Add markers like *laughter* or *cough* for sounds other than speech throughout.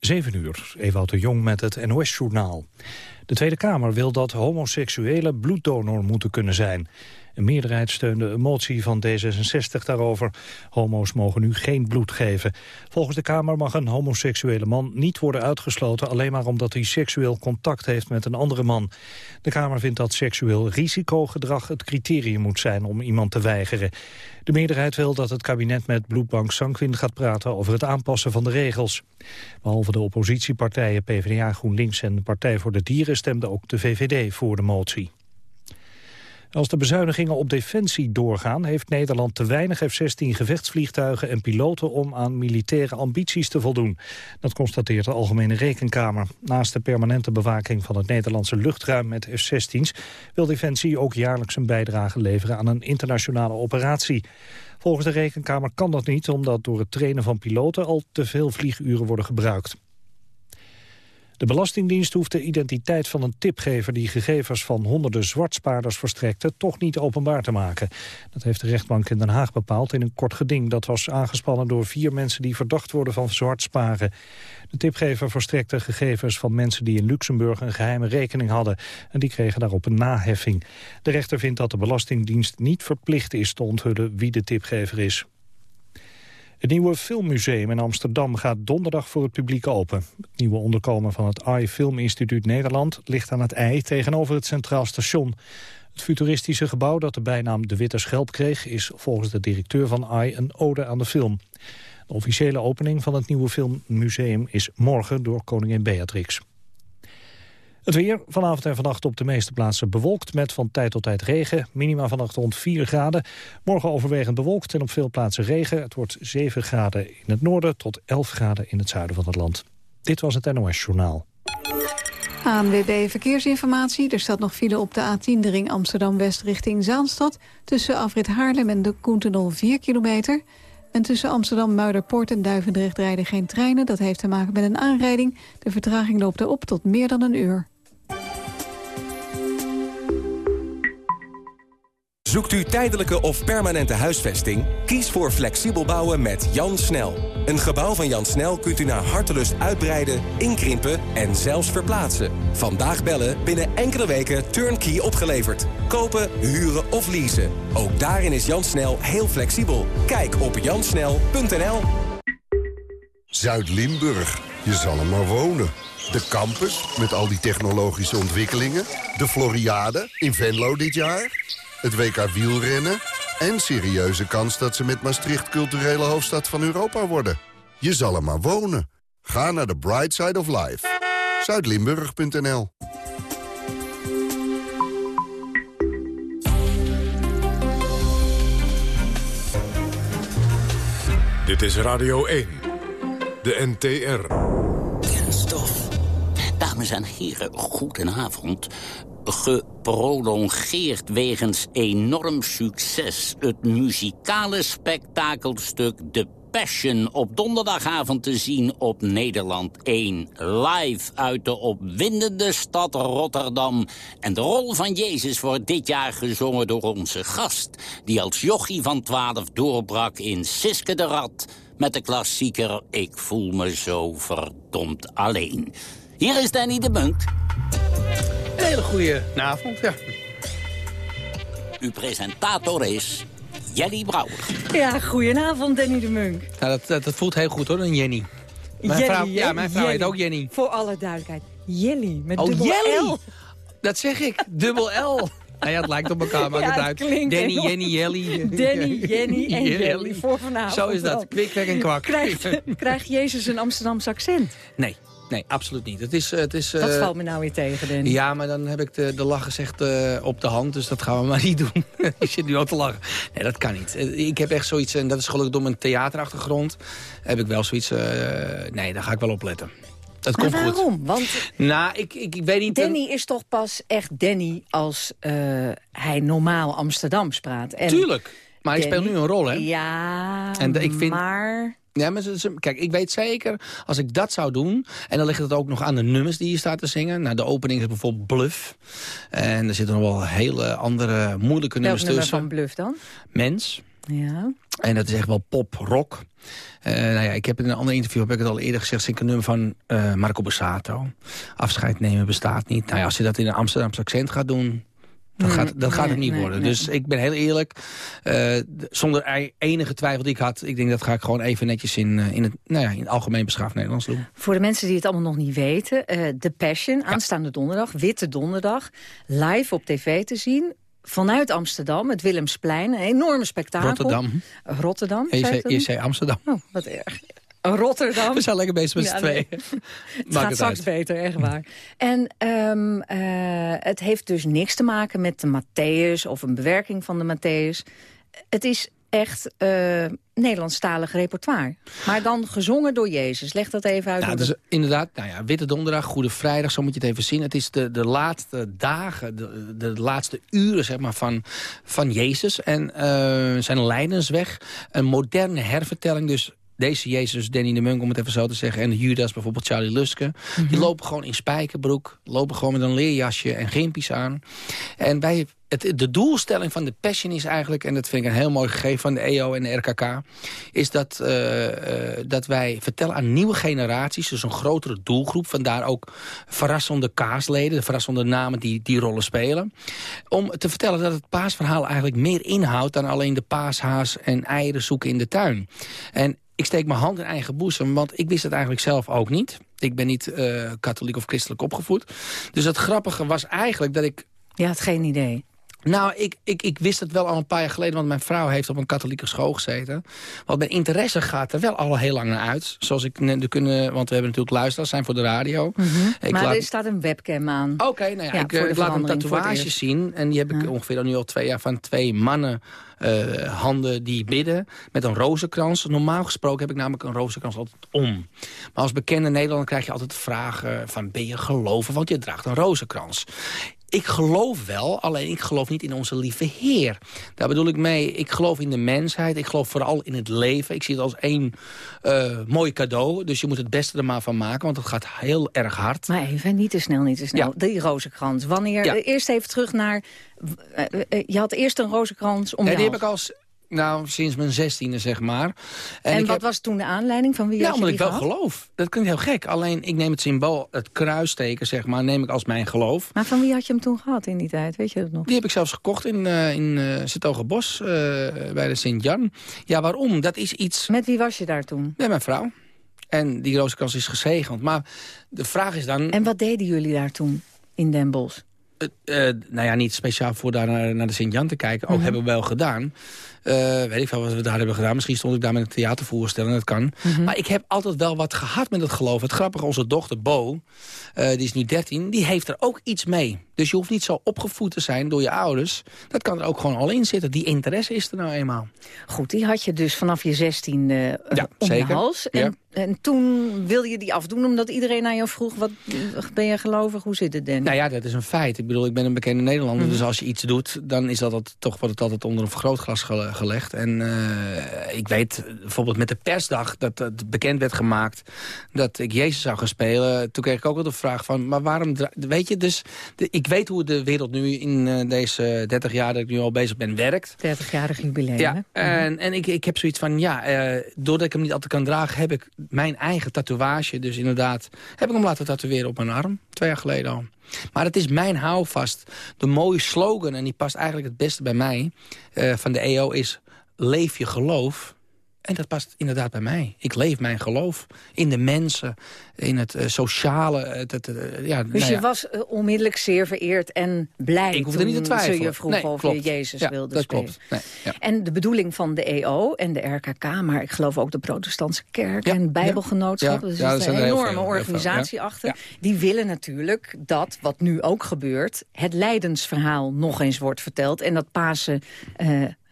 7 uur, Ewout de Jong met het NOS-journaal. De Tweede Kamer wil dat homoseksuelen bloeddonor moeten kunnen zijn. Een meerderheid steunde een motie van D66 daarover. Homo's mogen nu geen bloed geven. Volgens de Kamer mag een homoseksuele man niet worden uitgesloten... alleen maar omdat hij seksueel contact heeft met een andere man. De Kamer vindt dat seksueel risicogedrag het criterium moet zijn om iemand te weigeren. De meerderheid wil dat het kabinet met bloedbank Sanquin gaat praten over het aanpassen van de regels. Behalve de oppositiepartijen PvdA, GroenLinks en Partij voor de Dieren stemde ook de VVD voor de motie. Als de bezuinigingen op defensie doorgaan... heeft Nederland te weinig F-16 gevechtsvliegtuigen en piloten... om aan militaire ambities te voldoen. Dat constateert de Algemene Rekenkamer. Naast de permanente bewaking van het Nederlandse luchtruim met F-16's... wil Defensie ook jaarlijks een bijdrage leveren aan een internationale operatie. Volgens de Rekenkamer kan dat niet... omdat door het trainen van piloten al te veel vlieguren worden gebruikt. De Belastingdienst hoeft de identiteit van een tipgever... die gegevens van honderden zwartspaarders verstrekte... toch niet openbaar te maken. Dat heeft de rechtbank in Den Haag bepaald in een kort geding. Dat was aangespannen door vier mensen die verdacht worden van zwartsparen. De tipgever verstrekte gegevens van mensen die in Luxemburg... een geheime rekening hadden. En die kregen daarop een naheffing. De rechter vindt dat de Belastingdienst niet verplicht is te onthullen... wie de tipgever is. Het nieuwe filmmuseum in Amsterdam gaat donderdag voor het publiek open. Het nieuwe onderkomen van het AI Film Instituut Nederland ligt aan het IJ tegenover het Centraal Station. Het futuristische gebouw dat de bijnaam De Witte Schelp kreeg... is volgens de directeur van AI een ode aan de film. De officiële opening van het nieuwe filmmuseum is morgen door koningin Beatrix. Het weer vanavond en vannacht op de meeste plaatsen bewolkt met van tijd tot tijd regen. Minima vannacht rond 4 graden. Morgen overwegend bewolkt en op veel plaatsen regen. Het wordt 7 graden in het noorden tot 11 graden in het zuiden van het land. Dit was het NOS Journaal. ANWB Verkeersinformatie. Er staat nog file op de A10, de ring Amsterdam-West richting Zaanstad. Tussen Afrit Haarlem en de Koentenol 4 kilometer. En tussen Amsterdam, Muiderpoort en Duivendrecht rijden geen treinen. Dat heeft te maken met een aanrijding. De vertraging loopt erop tot meer dan een uur. Zoekt u tijdelijke of permanente huisvesting? Kies voor flexibel bouwen met Jan Snel. Een gebouw van Jan Snel kunt u naar hartelust uitbreiden, inkrimpen en zelfs verplaatsen. Vandaag bellen, binnen enkele weken turnkey opgeleverd. Kopen, huren of leasen. Ook daarin is Jan Snel heel flexibel. Kijk op jansnel.nl Zuid-Limburg, je zal er maar wonen. De campus, met al die technologische ontwikkelingen. De Floriade, in Venlo dit jaar het WK wielrennen... en serieuze kans dat ze met Maastricht culturele hoofdstad van Europa worden. Je zal er maar wonen. Ga naar de Bright Side of Life. Zuidlimburg.nl Dit is Radio 1. De NTR. Kenstof. Dames en heren, goedenavond geprolongeerd wegens enorm succes. Het muzikale spektakelstuk The Passion op donderdagavond te zien op Nederland 1. Live uit de opwindende stad Rotterdam. En de rol van Jezus wordt dit jaar gezongen door onze gast... die als jochie van 12 doorbrak in Siske de Rad... met de klassieker Ik voel me zo verdomd alleen. Hier is Danny de Bunk. Een hele goede avond, ja. Uw presentator is Jelly Brouwer. Ja, goedenavond Danny de Munk. Nou, dat, dat, voelt heel goed hoor, een Jenny. Mijn Jelly, vrouw, ja, mijn vrouw heet ook Jenny. Voor alle duidelijkheid. Jelly, met oh, dubbel Jelly. L. Dat zeg ik, dubbel L. Nou ja, het lijkt op elkaar, maakt Ja, het uit. klinkt Danny, Jenny, Jelly. Danny, Jenny en Jelly. Jelly voor vanavond. Zo is dat, kwik, kwek en kwak. Krijgt, krijgt *laughs* Jezus een Amsterdamse accent? Nee, nee, absoluut niet. Het is, het is, Dat eh, valt me nou weer tegen, Danny. Ja, maar dan heb ik de, de lach gezegd eh, op de hand, dus dat gaan we maar *laughs* niet doen. ik zit nu al te lachen. Nee, dat kan niet. Eh, Ik heb echt zoiets, en dat is gelukkig door mijn theaterachtergrond... heb ik wel zoiets, eh, nee, daar ga ik wel op letten. Dat maar komt goed. waarom? Want Nou, ik, ik, ik weet niet... Danny is toch pas echt Danny als eh, hij normaal Amsterdams praat. En Tuurlijk. Maar ik speel Danny- nu een rol, hè? Ja, En ik vind- maar... Ja, maar ze, ze- kijk, ik weet zeker, als ik dat zou doen... en dan ligt het ook nog aan de nummers die je staat te zingen. Nou, de opening is bijvoorbeeld Bluff. En er zitten nog wel hele andere moeilijke Welk nummers nummer tussen. van Bluff dan? Mens. Ja. En dat is echt wel pop-rock. Uh, nou ja, ik heb in een ander interview heb ik het al eerder gezegd... zing ik een nummer van uh, Marco Borsato. Afscheid nemen bestaat niet. Nou ja, als je dat in een Amsterdamse accent gaat doen... Dan gaat, dat gaat het niet worden. Dus ik ben heel eerlijk. Uh, zonder enige twijfel die ik had. Ik denk dat ga ik gewoon even netjes in, in, het, nou ja, in het algemeen beschaafd Nederlands doen. Voor de mensen die het allemaal nog niet weten. Uh, The Passion, aanstaande donderdag, Witte Donderdag. Live op tv te zien vanuit Amsterdam, het Willemsplein. Een enorme spektakel. Rotterdam. Rotterdam, je zei, je zei Amsterdam. Oh, wat erg. Rotterdam. We zijn lekker bezig met z'n ja, tweeën. *laughs* het gaat straks beter, echt waar. En um, uh, het heeft dus niks te maken met de Matthäus... of een bewerking van de Matthäus. Het is echt uh, Nederlandstalig repertoire. Maar dan gezongen door Jezus. Leg dat even uit. Ja, dus inderdaad, nou ja, Witte Donderdag, Goede Vrijdag, zo moet je het even zien. Het is de, de laatste dagen, de, de laatste uren zeg maar, van, van Jezus. En uh, zijn lijdensweg. Een moderne hervertelling, dus deze Jezus, Danny de Munk, om het even zo te zeggen... en Judas, bijvoorbeeld Charlie Luske... die mhm. lopen gewoon in spijkerbroek... lopen gewoon met een leerjasje en gimpies aan. En wij, het, de doelstelling van de Passion is eigenlijk... en dat vind ik een heel mooi gegeven van de EO en de RKK... is dat, uh, uh, dat wij vertellen aan nieuwe generaties... dus een grotere doelgroep, vandaar ook verrassende kaasleden... verrassende namen die die rollen spelen... om te vertellen dat het paasverhaal eigenlijk meer inhoudt... dan alleen de paashaas en eieren zoeken in de tuin. En ik steek mijn hand in eigen boezem, want ik wist het eigenlijk zelf ook niet. Ik ben niet uh, katholiek of christelijk opgevoed. Dus het grappige was eigenlijk dat ik... Je had geen idee. Nou, ik, ik, ik wist het wel al een paar jaar geleden... want mijn vrouw heeft op een katholieke school gezeten. Want mijn interesse gaat er wel al heel lang naar uit. Zoals ik net kunnen... want we hebben natuurlijk luisteraars, zijn voor de radio. Mm -hmm. maar er staat een webcam aan. Oké, nou ja, ik, ik laat een tatoeage zien. En die heb ik ongeveer al nu al twee jaar van twee mannen... Uh, handen die bidden met een rozenkrans. Normaal gesproken heb ik namelijk een rozenkrans altijd om. Maar als bekende Nederlander krijg je altijd vragen van... ben je geloven, want je draagt een rozenkrans. Ik geloof wel, alleen ik geloof niet in onze lieve Heer. Daar bedoel ik mee, ik geloof in de mensheid. Ik geloof vooral in het leven. Ik zie het als één uh, mooi cadeau. Dus je moet het beste er maar van maken, want het gaat heel erg hard. Maar even, niet te snel, niet te snel. Ja. Die rozenkrans. Wanneer, ja. eerst even terug naar... Uh, je had eerst een rozenkrans om ja, die heb ik als nou, sinds mijn zestiende, zeg maar. En, en wat was toen de aanleiding van wie Ja, nou, omdat ik wel geloof. Dat klinkt heel gek. Alleen, ik neem het symbool, het kruisteken, zeg maar, neem ik als mijn geloof. Maar van wie had je hem toen gehad in die tijd? Weet je dat nog? Die heb ik zelfs gekocht in, uh, in uh, Bos, uh, bij de Sint-Jan. Ja, waarom? Dat is iets... Met wie was je daar toen? Met mijn vrouw. En die rozenkrans is gezegend. Maar de vraag is dan... En wat deden jullie daar toen in Den Bosch? Uh, nou ja, niet speciaal voor daar naar, naar de Sint-Jan te kijken. Ook mm -hmm. hebben we wel gedaan. Uh, weet ik veel wat we daar hebben gedaan. Misschien stond ik daar met een theatervoorstelling, dat kan. Mm -hmm. Maar ik heb altijd wel wat gehad met het geloof. Het grappige, onze dochter Bo, uh, die is nu 13, die heeft er ook iets mee. Dus je hoeft niet zo opgevoed te zijn door je ouders. Dat kan er ook gewoon al in zitten. Die interesse is er nou eenmaal. Goed, die had je dus vanaf je 16 uh, ja, om zeker. de hals. En, ja. en toen wilde je die afdoen omdat iedereen aan jou vroeg... wat ben je gelovig, hoe zit het dan? Nou ja, dat is een feit. Ik bedoel, ik ben een bekende Nederlander. Mm -hmm. Dus als je iets doet, dan is dat toch, wordt het altijd onder een vergrootglas gelegd. En uh, ik weet bijvoorbeeld met de persdag dat het bekend werd gemaakt... dat ik Jezus zou gaan spelen. Toen kreeg ik ook wel de vraag van, maar waarom... Weet je, dus de, ik weet hoe de wereld nu in uh, deze 30 jaar dat ik nu al bezig ben werkt. 30-jarig jubileum, Ja, en, en ik, ik heb zoiets van, ja, doordat ik hem niet altijd kan dragen... heb ik mijn eigen tatoeage, dus inderdaad... heb ik hem laten tatoeëren op mijn arm, twee jaar geleden al. Maar het is mijn houvast. De mooie slogan, en die past eigenlijk het beste bij mij... Uh, van de EO is, leef je geloof... En dat past inderdaad bij mij. Ik leef mijn geloof in de mensen, in het uh, sociale. Het, het, uh, ja, dus nou je was uh, onmiddellijk zeer vereerd en blij ik hoefde niet te twijfelen. ze je vroeg nee, of klopt. je Jezus ja, wilde dat spelen. Klopt. Nee, ja. En de bedoeling van de EO en de RKK, maar ik geloof ook de protestantse kerk en bijbelgenootschap. Dus er is een enorme veel, organisatie achter. Die willen natuurlijk dat, wat nu ook gebeurt, het lijdensverhaal nog eens wordt verteld. En dat Pasen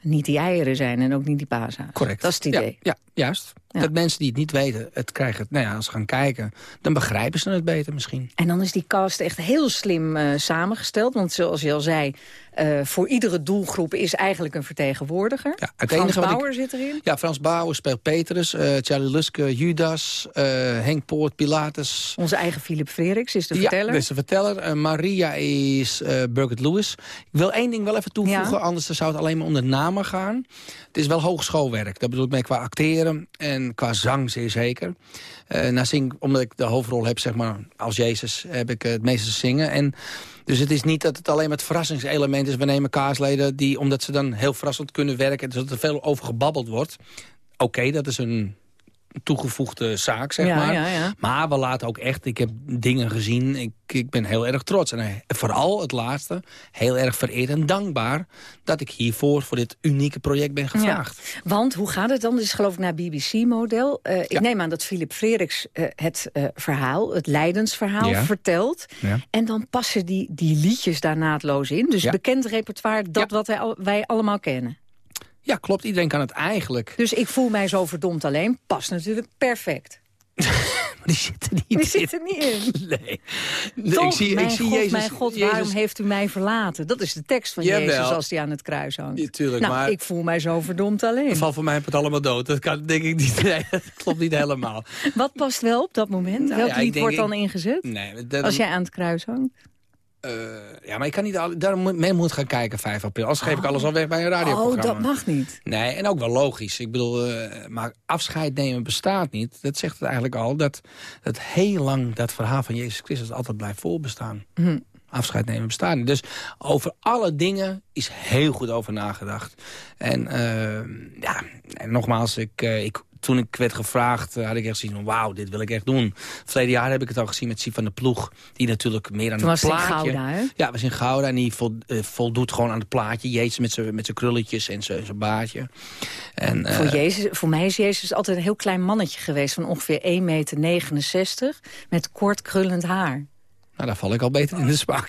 niet die eieren zijn en ook niet die paashaas. Correct. Dat is het idee. Ja, ja, Juist. Dat mensen die het niet weten, het krijgen. Nou ja, als ze gaan kijken, dan begrijpen ze het beter misschien. En dan is die cast echt heel slim uh, samengesteld. Want zoals je al zei, uh, voor iedere doelgroep is eigenlijk een vertegenwoordiger. Ja, het Frans Bauer zit erin. Ja, Frans Bauer speelt Petrus, uh, Charlie Luske, Judas, Henk Poort, Pilatus. Onze eigen Philip Freriks is de verteller. Ja, dat is de verteller. Maria is Birgit Lewis. Ik wil één ding wel even toevoegen, anders zou het alleen maar onder namen gaan. Het is wel hogeschoolwerk. Dat bedoel ik mee qua acteren en qua zang zeer zeker. Uh, nou zing, omdat ik de hoofdrol heb, zeg maar, als Jezus, heb ik het meeste zingen. En dus het is niet dat het alleen maar het verrassingselement is. We nemen kaasleden die, omdat ze dan heel verrassend kunnen werken... dus dat er veel over gebabbeld wordt. Oké, dat is een toegevoegde zaak, zeg maar. Ja, ja. Maar we laten ook echt, ik heb dingen gezien, ik, ik ben heel erg trots. En eh, vooral het laatste, heel erg vereerd en dankbaar... dat ik hiervoor voor dit unieke project ben gevraagd. Want, hoe gaat het dan? Dit is geloof ik naar BBC-model. Uh, eh, ik neem aan dat Philip Frederiks uh, het uh, verhaal, het leidensverhaal, vertelt. En dan passen die, die liedjes daar naadloos in. Dus bekend repertoire, dat wat wij allemaal kennen. Ja, klopt. Iedereen kan het eigenlijk. Dus ik voel mij zo verdomd alleen. Past natuurlijk perfect. *laughs* die zit er niet die in. zit er niet in. Nee. Toch, ik zie, mijn ik zie God, Jezus, mijn God, waarom heeft u mij verlaten? Dat is de tekst van Jezus als die aan het kruis hangt. Ja, tuurlijk, nou, maar... ik voel mij zo verdomd alleen. Val voor mij het allemaal dood. Dat kan denk ik niet. *laughs* Nee, dat klopt niet helemaal. Wat past wel op dat moment? Nou, Welk ja, lied wordt dan ingezet? Nee, dat, als jij aan het kruis hangt? Uh, ja, maar ik kan niet... Al, daar men moet gaan kijken 5 april. Als geef ik alles al weg bij een radioprogramma. Oh, dat mag niet. Nee, en ook wel logisch. Ik bedoel, uh, maar afscheid nemen bestaat niet. Dat zegt het eigenlijk al. Dat, dat heel lang dat verhaal van Jezus Christus altijd blijft voorbestaan. Hm. Afscheid nemen bestaat niet. Dus over alle dingen is heel goed over nagedacht. En uh, ja, en nogmaals, ik, ik toen ik werd gevraagd, eh, had ik echt gezien van wauw, dit wil ik echt doen. Verleden jaar heb ik het al gezien met Siep van de Ploeg. Die natuurlijk meer aan het plaatje... was in Gouda, hè? Ja, was in Gouda. En die eh, voldoet gewoon aan het plaatje. Jezus met zijn met krulletjes en zijn baardje. En, voor, uh, Jezus, voor mij is Jezus altijd een heel klein mannetje geweest... van ongeveer 1,69 meter met kort krullend haar. Nou, daar val ik al beter in de spak.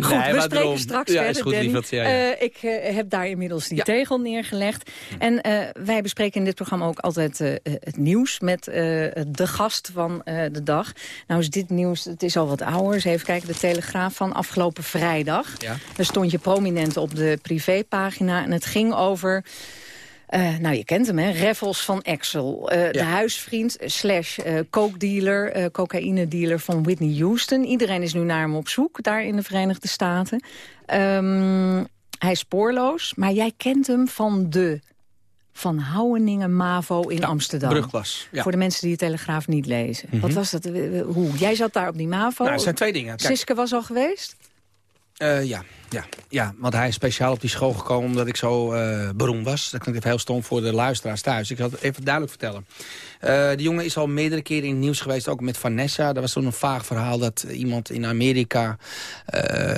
Goed, nee, we spreken straks ja, verder, goed, ja, ja. Uh, ik uh, heb daar inmiddels die tegel neergelegd. En uh, wij bespreken in dit programma ook altijd het nieuws... met de gast van de dag. Nou is dit nieuws, het is al wat ouder. Even kijken, de Telegraaf van afgelopen vrijdag. Daar stond je prominent op de privépagina. En het ging over... Uh, nou, je kent hem, hè? Reffels van Axel. Uh, De huisvriend slash uh, coke-dealer, cocaïne-dealer van Whitney Houston. Iedereen is nu naar hem op zoek, daar in de Verenigde Staten. Um, hij is spoorloos, maar jij kent hem van de... Van Houweningen Mavo in Amsterdam. Brugklas. Ja. Voor de mensen die de Telegraaf niet lezen. Mm -hmm. Wat was dat? Hoe? Jij zat daar op die Mavo. Nou, er zijn twee dingen. Kijk. Siske was al geweest? Uh, ja, ja, ja, want hij is speciaal op die school gekomen omdat ik zo uh, beroemd was. Dat klinkt even heel stom voor de luisteraars thuis. Ik zal het even duidelijk vertellen. Uh, de jongen is al meerdere keren in het nieuws geweest, ook met Vanessa. Er was toen een vaag verhaal dat iemand in Amerika...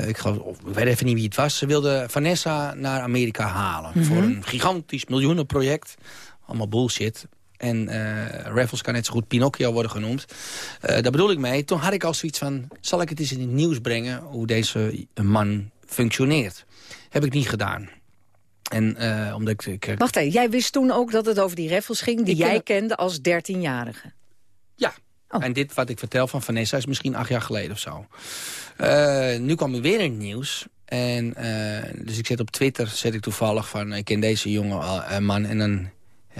ik, geloof, ik weet even niet wie het was. Ze wilde Vanessa naar Amerika halen. Mm -hmm. Voor een gigantisch miljoenenproject. Allemaal bullshit. En uh, Raffles kan net zo goed Pinocchio worden genoemd. Uh, daar bedoel ik mee. Toen had ik al zoiets van... zal ik het eens in het nieuws brengen hoe deze man functioneert? Heb ik niet gedaan. En, uh, omdat ik, ik, Wacht even, jij wist toen ook dat het over die Raffles ging... die jij kende als 13-jarige? Ja. Oh. En dit wat ik vertel van Vanessa is misschien acht jaar geleden of zo. nu kwam er weer in het nieuws. En, dus ik zet op Twitter zet ik toevallig van... ik ken deze jonge man en dan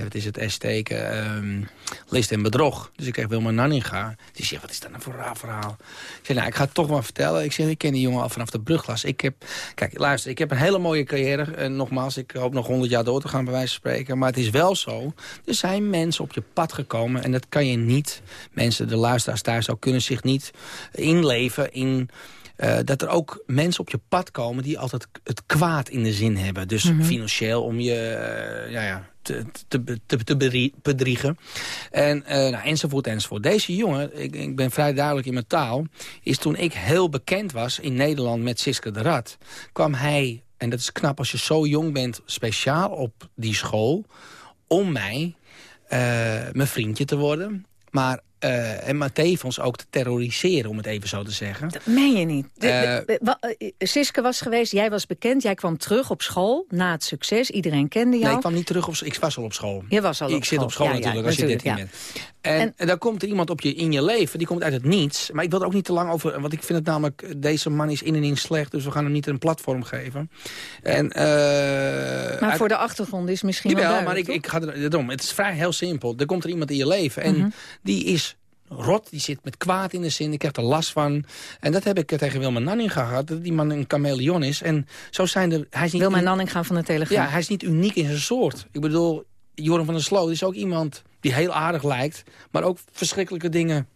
wat is het S-teken, um, list en bedrog. Dus ik kreeg Wilma Nanninga. Die zegt, wat is dat nou voor een raar verhaal? Ik zeg, nou, ik ga het toch maar vertellen. Ik zeg, ik ken die jongen al vanaf de brugklas. Ik heb, kijk, luister, ik heb een hele mooie carrière. En nogmaals, ik hoop nog honderd jaar door te gaan, bij wijze van spreken. Maar het is wel zo, er zijn mensen op je pad gekomen. En dat kan je niet, mensen, de luisteraars thuis ook, kunnen zich niet inleven in... Uh, dat er ook mensen op je pad komen die altijd het kwaad in de zin hebben. Dus mm -hmm. financieel om je, uh, ja, ja, te, te, te, bedriegen. En, uh, nou, enzovoort, enzovoort. Deze jongen, ik, ik, ben vrij duidelijk in mijn taal... is toen ik heel bekend was in Nederland met Siske de Rad... kwam hij, en dat is knap als je zo jong bent... speciaal op die school om mij, mijn vriendje te worden... Maar uh, en maar tevens ook te terroriseren, om het even zo te zeggen. Dat meen je niet. De, Siske was geweest, jij was bekend, jij kwam terug op school na het succes. Iedereen kende jou. Nee, ik kwam niet terug op Ik was al op school. Je was al ik op zit op school natuurlijk, als je 13 bent. En, en, dan komt er iemand op je, in je leven, die komt uit het niets. Maar ik wil er ook niet te lang over, want ik vind het namelijk... deze man is in en in slecht, dus we gaan hem niet een platform geven. En, maar voor de achtergrond is misschien Jawel, wel maar ik, ik ga er, erom. Het is vrij heel simpel. Er komt er iemand in je leven en mhm. die is rot, die zit met kwaad in de zin, ik krijg er last van. En dat heb ik tegen Wilma Nanning gehad, dat die man een chameleon is. En zo zijn er... Hij is niet Wilma Nanning gaan van de Telegraaf. Ja, hij is niet uniek in zijn soort. Ik bedoel, Joram van der Sloot is ook iemand die heel aardig lijkt... maar ook verschrikkelijke dingen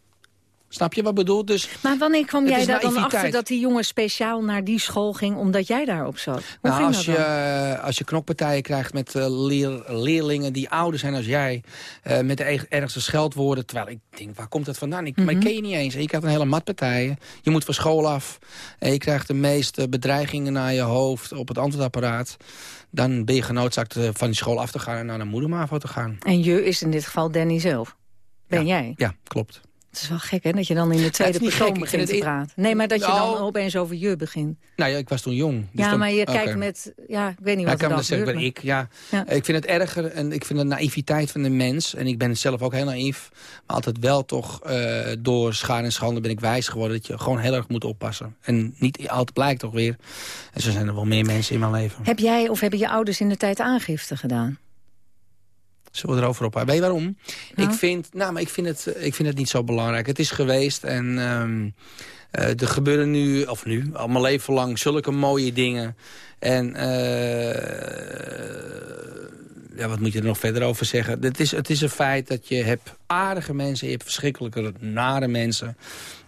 Snap je wat ik bedoel? Dus maar wanneer kwam jij daar dan achter dat die jongen speciaal naar die school ging... omdat jij daarop zat? Hoe nou, als, je, als je knokpartijen krijgt met uh, leer, leerlingen die ouder zijn als jij... Uh, met de ergste scheldwoorden, terwijl ik denk, waar komt dat vandaan? Ik, mm Maar ik ken je niet eens. je krijgt een hele matpartijen. Je moet van school af. En je krijgt de meeste bedreigingen naar je hoofd op het antwoordapparaat dan ben je genoodzaakt eh, van die school af te gaan en naar een moedermavo te gaan. En je is in dit geval Danny zelf. Ben jij? Ja, klopt. Het is wel gek, hè, dat je dan in de tweede persoon begint te praten. Nee, maar dat je dan nou- opeens over je begint. Nou ja, ik was toen jong. Dus ja, maar je kijkt met... Ja, ik weet niet wat ja, er dan gebeurt. ik, ja. Ik vind het erger en ik vind de naïviteit van de mens... en ik ben zelf ook heel naïef... maar altijd wel toch uh, door schaar en schande ben ik wijs geworden... dat je gewoon heel erg moet oppassen. En niet altijd blijkt toch weer. En zo zijn er wel meer mensen in mijn leven. Heb jij of hebben je ouders in de tijd aangifte gedaan? Zullen we erover op? Weet je waarom? Ik, vind, nou, maar ik, vind het, ik vind het niet zo belangrijk. Het is geweest en um, uh, er gebeuren nu, of nu, al mijn leven lang zulke mooie dingen. En uh, ja, wat moet je er nog verder over zeggen? Het is, het is een feit dat je hebt aardige mensen, je hebt verschrikkelijke nare mensen.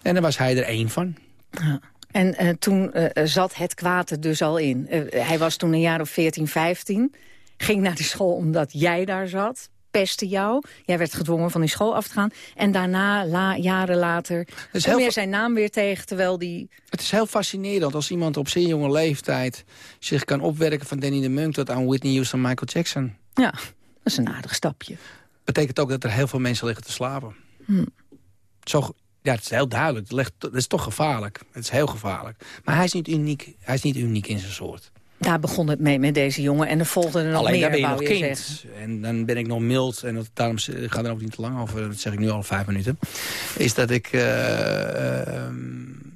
En daar was hij er één van. Ja. En uh, toen zat het kwaad er dus al in. hij was toen een jaar of 14, 15 ging naar de school omdat jij daar zat pestte jou. Jij werd gedwongen van die school af te gaan. En daarna, la, jaren later, kom je zijn naam weer tegen, terwijl die... Het is heel fascinerend als iemand op zeer jonge leeftijd... zich kan opwerken van Danny de Munk tot aan Whitney Houston en Michael Jackson. Ja, dat is een aardig stapje. Betekent ook dat er heel veel mensen liggen te slapen. Hm. Zo, ja, het is heel duidelijk. Het is toch gevaarlijk. Het is heel gevaarlijk. Maar hij is niet uniek, hij is niet uniek in zijn soort. Daar begon het mee met deze jongen en er volgde er nog Alleen, meer, daar ben je nog kind. En dan ben ik nog mild, en dat, daarom ik ga er ook niet te lang over, dat zeg ik nu al vijf minuten. Is dat ik... Uh,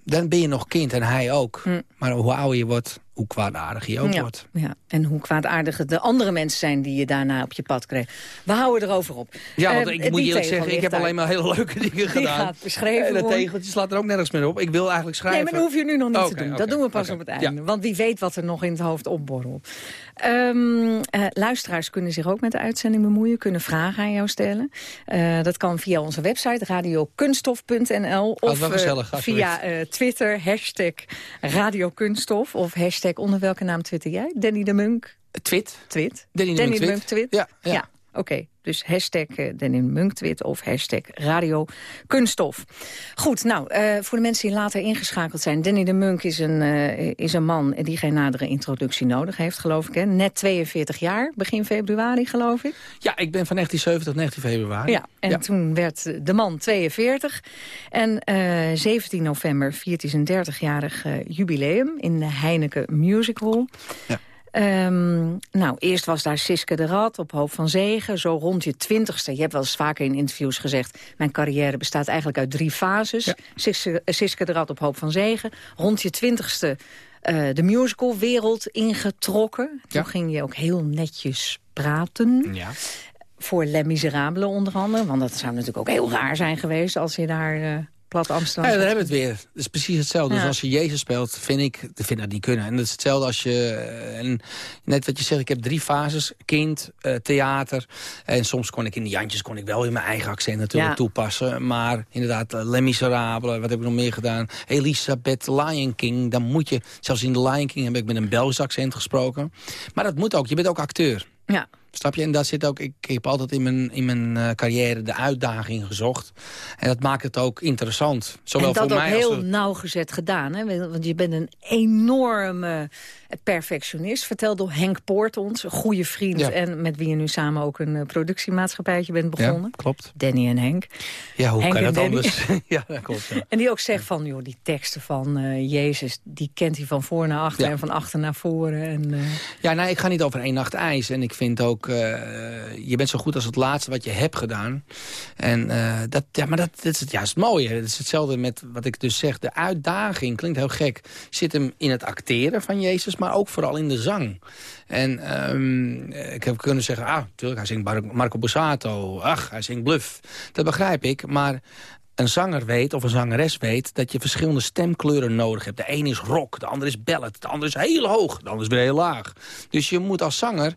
dan ben je nog kind en hij ook. Hm. Maar hoe ouder je wordt, hoe kwaadaardig je ook wordt. Ja, en hoe kwaadaardig de andere mensen zijn die je daarna op je pad kreeg. We houden erover op. Ja, want uh, ik moet eerlijk zeggen, ik heb alleen maar hele leuke dingen gedaan. Die gaat beschreven En dat tegeltje slaat er ook nergens meer op. Ik wil eigenlijk schrijven. Nee, maar dat hoef je nu nog niet te doen. dat doen we pas op het einde. Want wie weet wat er nog in het hoofd opborrelt. Um, uh, luisteraars kunnen zich ook met de uitzending bemoeien. Kunnen vragen aan jou stellen. Uh, dat kan via onze website radiokunstof.nl. Of via Twitter, hashtag radiokunststof. Of hashtag onder welke naam twitter jij? Danny de Munk? Twit. Twit. Danny de Munk, Twit. Ja, ja. ja. Oké, dus hashtag uh, Denin Munktwit of hashtag Radio Kunststof. Goed, nou, uh, voor de mensen die later ingeschakeld zijn... Danny de Munk is een, uh, is een man die geen nadere introductie nodig heeft, geloof ik. Hè? Net 42 jaar, begin februari, geloof ik. Ja, ik ben van 1970 tot 19 februari. Ja, en toen werd de man 42. En 17 november viert hij zijn 30-jarig jubileum in de Heineken Music Hall. Ja. Um, nou, eerst was daar Siske de Rad op Hoop van Zegen. Zo rond je twintigste. Je hebt wel eens vaker in interviews gezegd... mijn carrière bestaat eigenlijk uit drie fases. Ja. Siske, eh, Siske de Rad op Hoop van Zegen. Rond je twintigste uh, de musicalwereld ingetrokken. Toen ging je ook heel netjes praten. Ja. Voor Les Miserables onder andere. Want dat zou natuurlijk ook heel raar zijn geweest... als je daar... Uh, plat Amsterdam. Ja, daar hebben we het weer. Het is precies hetzelfde. Dus als je Jezus speelt, vind ik, vind dat niet kunnen. En dat is hetzelfde als je, eh, en net wat je zegt, ik heb drie fases. Kind, uh, theater. En soms kon ik in de Jantjes kon ik wel in mijn eigen accent natuurlijk toepassen. Maar inderdaad, uh, Les Miserables, wat heb ik nog meer gedaan? Elisabeth, Lion King. Dan moet je, zelfs in de Lion King heb ik met een Belgisch accent gesproken. Maar dat moet ook, je bent ook acteur. Ja. Snap je? En dat zit ook, ik, heb altijd in mijn, in mijn uh, carrière de uitdaging gezocht. En dat maakt het ook interessant. Zowel en dat voor ook mij heel nauwgezet gedaan. Hè? Want je bent een enorme perfectionist. Verteld door Henk Poort ons, een goede vriend... en met wie je nu samen ook een uh, productiemaatschappijtje bent begonnen. Ja, klopt. Danny en Henk. Ja, hoe Henk kan dat Danny. anders? *laughs* ja, dat klopt. Ja. En die ook zegt van, joh, die teksten van uh, Jezus... die kent hij van voor naar achter en van achter naar voren. En, uh, Ja, nou, ik ga niet over één nacht ijs. En ik vind ook, eh, je bent zo goed als het laatste wat je hebt gedaan. En eh, dat, ja, maar dat, dat is het juist mooie. Het is hetzelfde met wat ik dus zeg. De uitdaging, klinkt heel gek, zit hem in het acteren van Jezus... maar ook vooral in de zang. En ehm, ik heb kunnen zeggen, ah, natuurlijk, hij zingt Marco Borsato. Ach, hij zingt Bluff. Dat begrijp ik, maar een zanger weet, of een zangeres weet... dat je verschillende stemkleuren nodig hebt. De een is rock, de ander is ballad, de ander is heel hoog... de ander is weer heel laag. Dus je moet als zanger...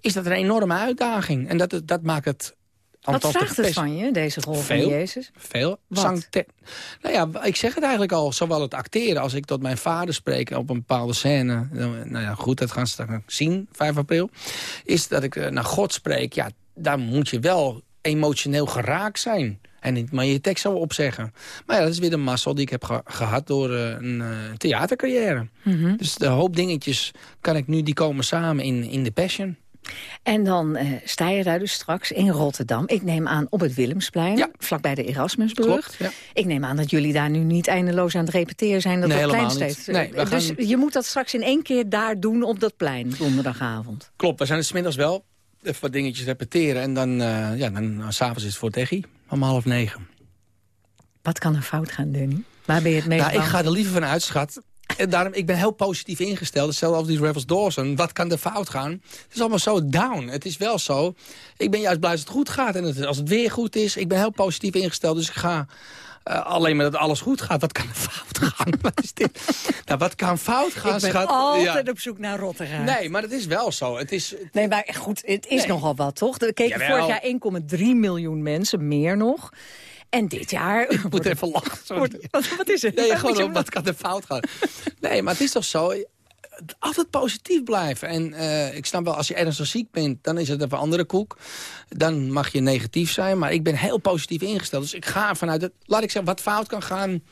is dat een enorme uitdaging. En dat, dat maakt het... wat vraagt het van je, deze rol Veel. van Jezus? Veel. Wat? Nou ja, ik zeg het eigenlijk al. Zowel het acteren als ik tot mijn vader spreek op een bepaalde scène. dan- Nou ja, goed, dat gaan ze straks zien, 5 april. Is dat ik eh, naar God spreek. Ja, daar moet je wel emotioneel geraakt zijn. En niet maar je tekst zo opzeggen. Maar ja, dat is weer de mazzel die ik heb ge- gehad door eh, een eh, theatercarrière. Mhm. Dus de hoop dingetjes kan ik nu, die komen samen in, in de Passion. En dan eh, sta je daar dus straks in Rotterdam. Ik neem aan op het Willemsplein, Ja. vlakbij de Erasmusbrug. Klopt, ja. Ik neem aan dat jullie daar nu niet eindeloos aan het repeteren zijn. Dat Nee, dat helemaal klein niet. steeds. Nee, we dus je moet dat straks in één keer daar doen op dat plein, donderdagavond. Klopt, we zijn er 's middags wel even wat dingetjes repeteren. En dan, eh ja, dan uh, s'avonds is het voor Teggie om half negen. Wat kan er fout gaan, Danny? Waar ben je het mee Nou, ik ga er liever van uit, schat. En daarom, ik ben heel positief ingesteld. Hetzelfde als die Rebels Dawson. Wat kan er fout gaan? Het is allemaal zo down. Het is wel zo. Ik ben juist blij als het goed gaat. En het- als het weer goed is. Ik ben heel positief ingesteld. Dus ik ga eh, alleen maar dat alles goed gaat. Wat kan er fout gaan? *laughs* wat is dit? Nou, wat kan fout gaan, Ik ben schat? altijd Ja. op zoek naar Rotterdam. Nee, maar het is wel zo. Het is, Nee, maar goed, het is Nee. nogal wat, toch? Er keken Jawel. vorig jaar 1,3 miljoen mensen, meer nog. En dit jaar... ik moet even lachen. Wordt- wat, wat is het? Nee, Waar gewoon op wat kan er fout gaan. Nee, maar het is toch zo... Altijd positief blijven. En eh, ik snap wel, als je ernstig ziek bent... dan is het even andere koek. Dan mag je negatief zijn. Maar ik ben heel positief ingesteld. Dus ik ga vanuit... Het, laat ik zeggen, wat fout kan gaan...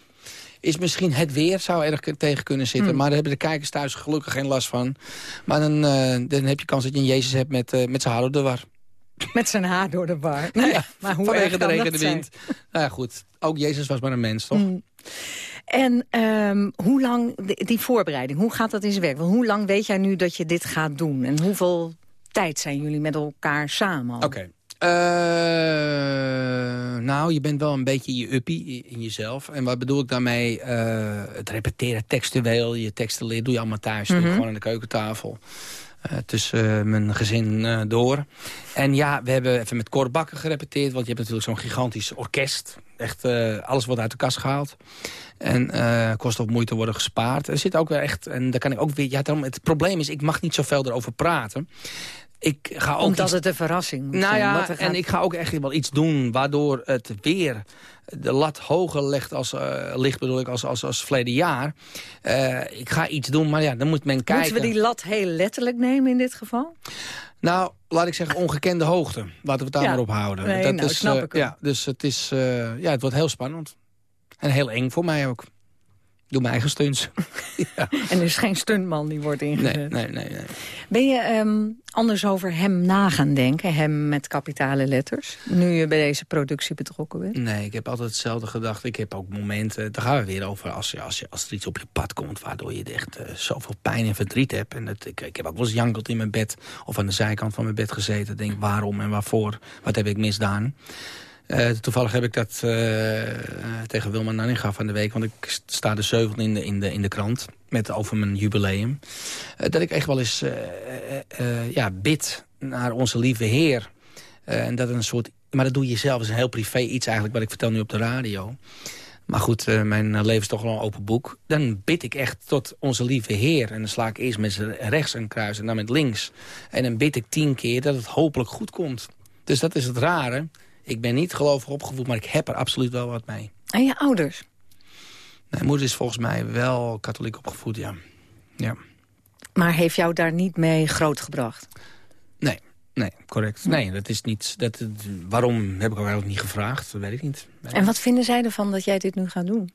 is misschien het weer zou erg tegen kunnen zitten. Hmm. Maar daar hebben de kijkers thuis gelukkig geen last van. Maar dan, eh, dan heb je kans dat je een Jezus hebt met, eh, met zijn door de war. Met zijn haar door de bar. Ja, maar hoe Vanwege de regen en de zijn? wind. Nou ja, goed. Ook Jezus was maar een mens, toch? Mm. En ehm, hoe lang, die, voorbereiding, hoe gaat dat in zijn werk? Want hoe lang weet jij nu dat je dit gaat doen? En hoeveel tijd zijn jullie met elkaar samen? Oké. Eh, nou, je bent wel een beetje je uppie in jezelf. En wat bedoel ik daarmee? Eh, het repeteren textueel, je teksten leren, doe je allemaal thuis. Doe je Mhm. gewoon aan de keukentafel. Eh, tussen eh, mijn gezin eh, door. En ja, we hebben even met Cor Bakker gerepeteerd. Want je hebt natuurlijk zo'n gigantisch orkest. Echt, alles wordt uit de kast gehaald. En kost ook moeite worden gespaard. Er zit ook weer echt, en daar kan ik ook weer... Ja, het probleem is, ik mag niet zoveel erover praten. Ik ga ook Omdat iets- het een verrassing moet nou zijn. ja, en ik ga ook echt wel iets doen waardoor het weer de lat hoger legt als, eh ligt bedoel ik, als, als, als verleden jaar. Eh, ik ga iets doen, maar ja, dan moet men kijken. Moeten we die lat heel letterlijk nemen in dit geval? Nou, laat ik zeggen ongekende hoogte. Laten we het daar Ja. maar op houden. Nee, dat nou, is, snap eh, ik ja, dus het, is, ja, het wordt heel spannend. En heel eng voor mij ook. Doe mijn eigen stunts. *laughs* ja. En er is geen stuntman die wordt ingezet. nee, nee, nee, nee. Ben je ehm, anders over hem na gaan denken? Hem met kapitale letters? Nu je bij deze productie betrokken bent? Nee, ik heb altijd hetzelfde gedacht. Ik heb ook momenten, daar gaan we weer over... als, je, als, je, als er iets op je pad komt waardoor je echt eh, zoveel pijn en verdriet hebt. En dat, ik, ik heb ook wel eens jankeld in mijn bed of aan de zijkant van mijn bed gezeten. Denk, waarom en waarvoor? Wat heb ik misdaan? Eh, toevallig heb ik dat eh, tegen Wilma Nanninga van de week... want ik sta de zeuvel in de, in de, in de krant met over mijn jubileum. Eh, dat ik echt wel eens ja, bid naar onze lieve Heer... En dat een soort, maar dat doe je zelf. Dat is een heel privé iets eigenlijk wat ik vertel nu op de radio. Maar goed, mijn leven is toch wel een open boek. Dan bid ik echt tot onze lieve Heer. En dan sla ik eerst met rechts een kruis en dan met links. En dan bid ik tien keer dat het hopelijk goed komt. Dus dat is het rare. Ik ben niet gelovig opgevoed, maar ik heb er absoluut wel wat mee. En je ouders? Mijn moeder is volgens mij wel katholiek opgevoed, ja. ja. Maar heeft jou daar niet mee grootgebracht? Nee, nee, correct. Nee, dat is niet... Dat, waarom heb ik ook eigenlijk niet gevraagd? Dat weet ik niet. En wat vinden zij ervan dat jij dit nu gaat doen?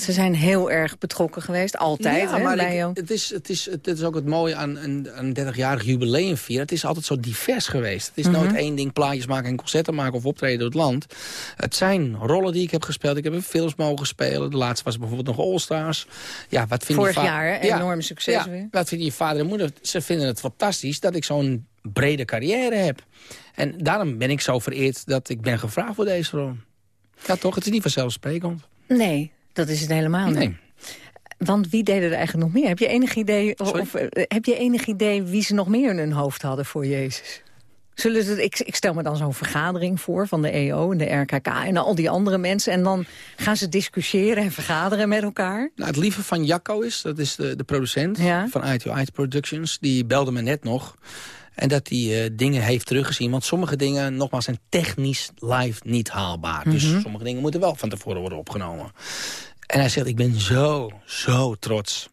Ze zijn heel erg betrokken geweest, altijd, ja, hè, maar het, is, het, is, het is ook het mooie aan een, een 30-jarig jubileum vieren. Het is altijd zo divers geweest. Het is nooit mhm. één ding, plaatjes maken en concerten maken of optreden door het land. Het zijn rollen die ik heb gespeeld. Ik heb in films mogen spelen. De laatste was bijvoorbeeld nog All Stars. Ja, wat vind Vorig jaar, hè? enorm succes ja, weer. Wat vinden je vader en moeder? Ze vinden het fantastisch dat ik zo'n brede carrière heb. En daarom ben ik zo vereerd dat ik ben gevraagd voor deze rol. Ja, toch? Het is niet vanzelfsprekend. Nee, dat is het helemaal niet. Nee. Want wie deden er eigenlijk nog meer? Heb je enig idee, of, eh, heb je enig idee wie ze nog meer in hun hoofd hadden voor Jezus? Zullen ze, ik, ik stel me dan zo'n vergadering voor van de EO en de RKK en al die andere mensen. En dan gaan ze discussiëren en vergaderen met elkaar. Nou, het lieve van Jacco is, dat is de, de producent van IT Productions. Die belde me net nog. En dat hij uh, dingen heeft teruggezien. Want sommige dingen, nogmaals, zijn technisch live niet haalbaar. Dus mhm. sommige dingen moeten wel van tevoren worden opgenomen. En hij zegt, ik ben zo, zo trots.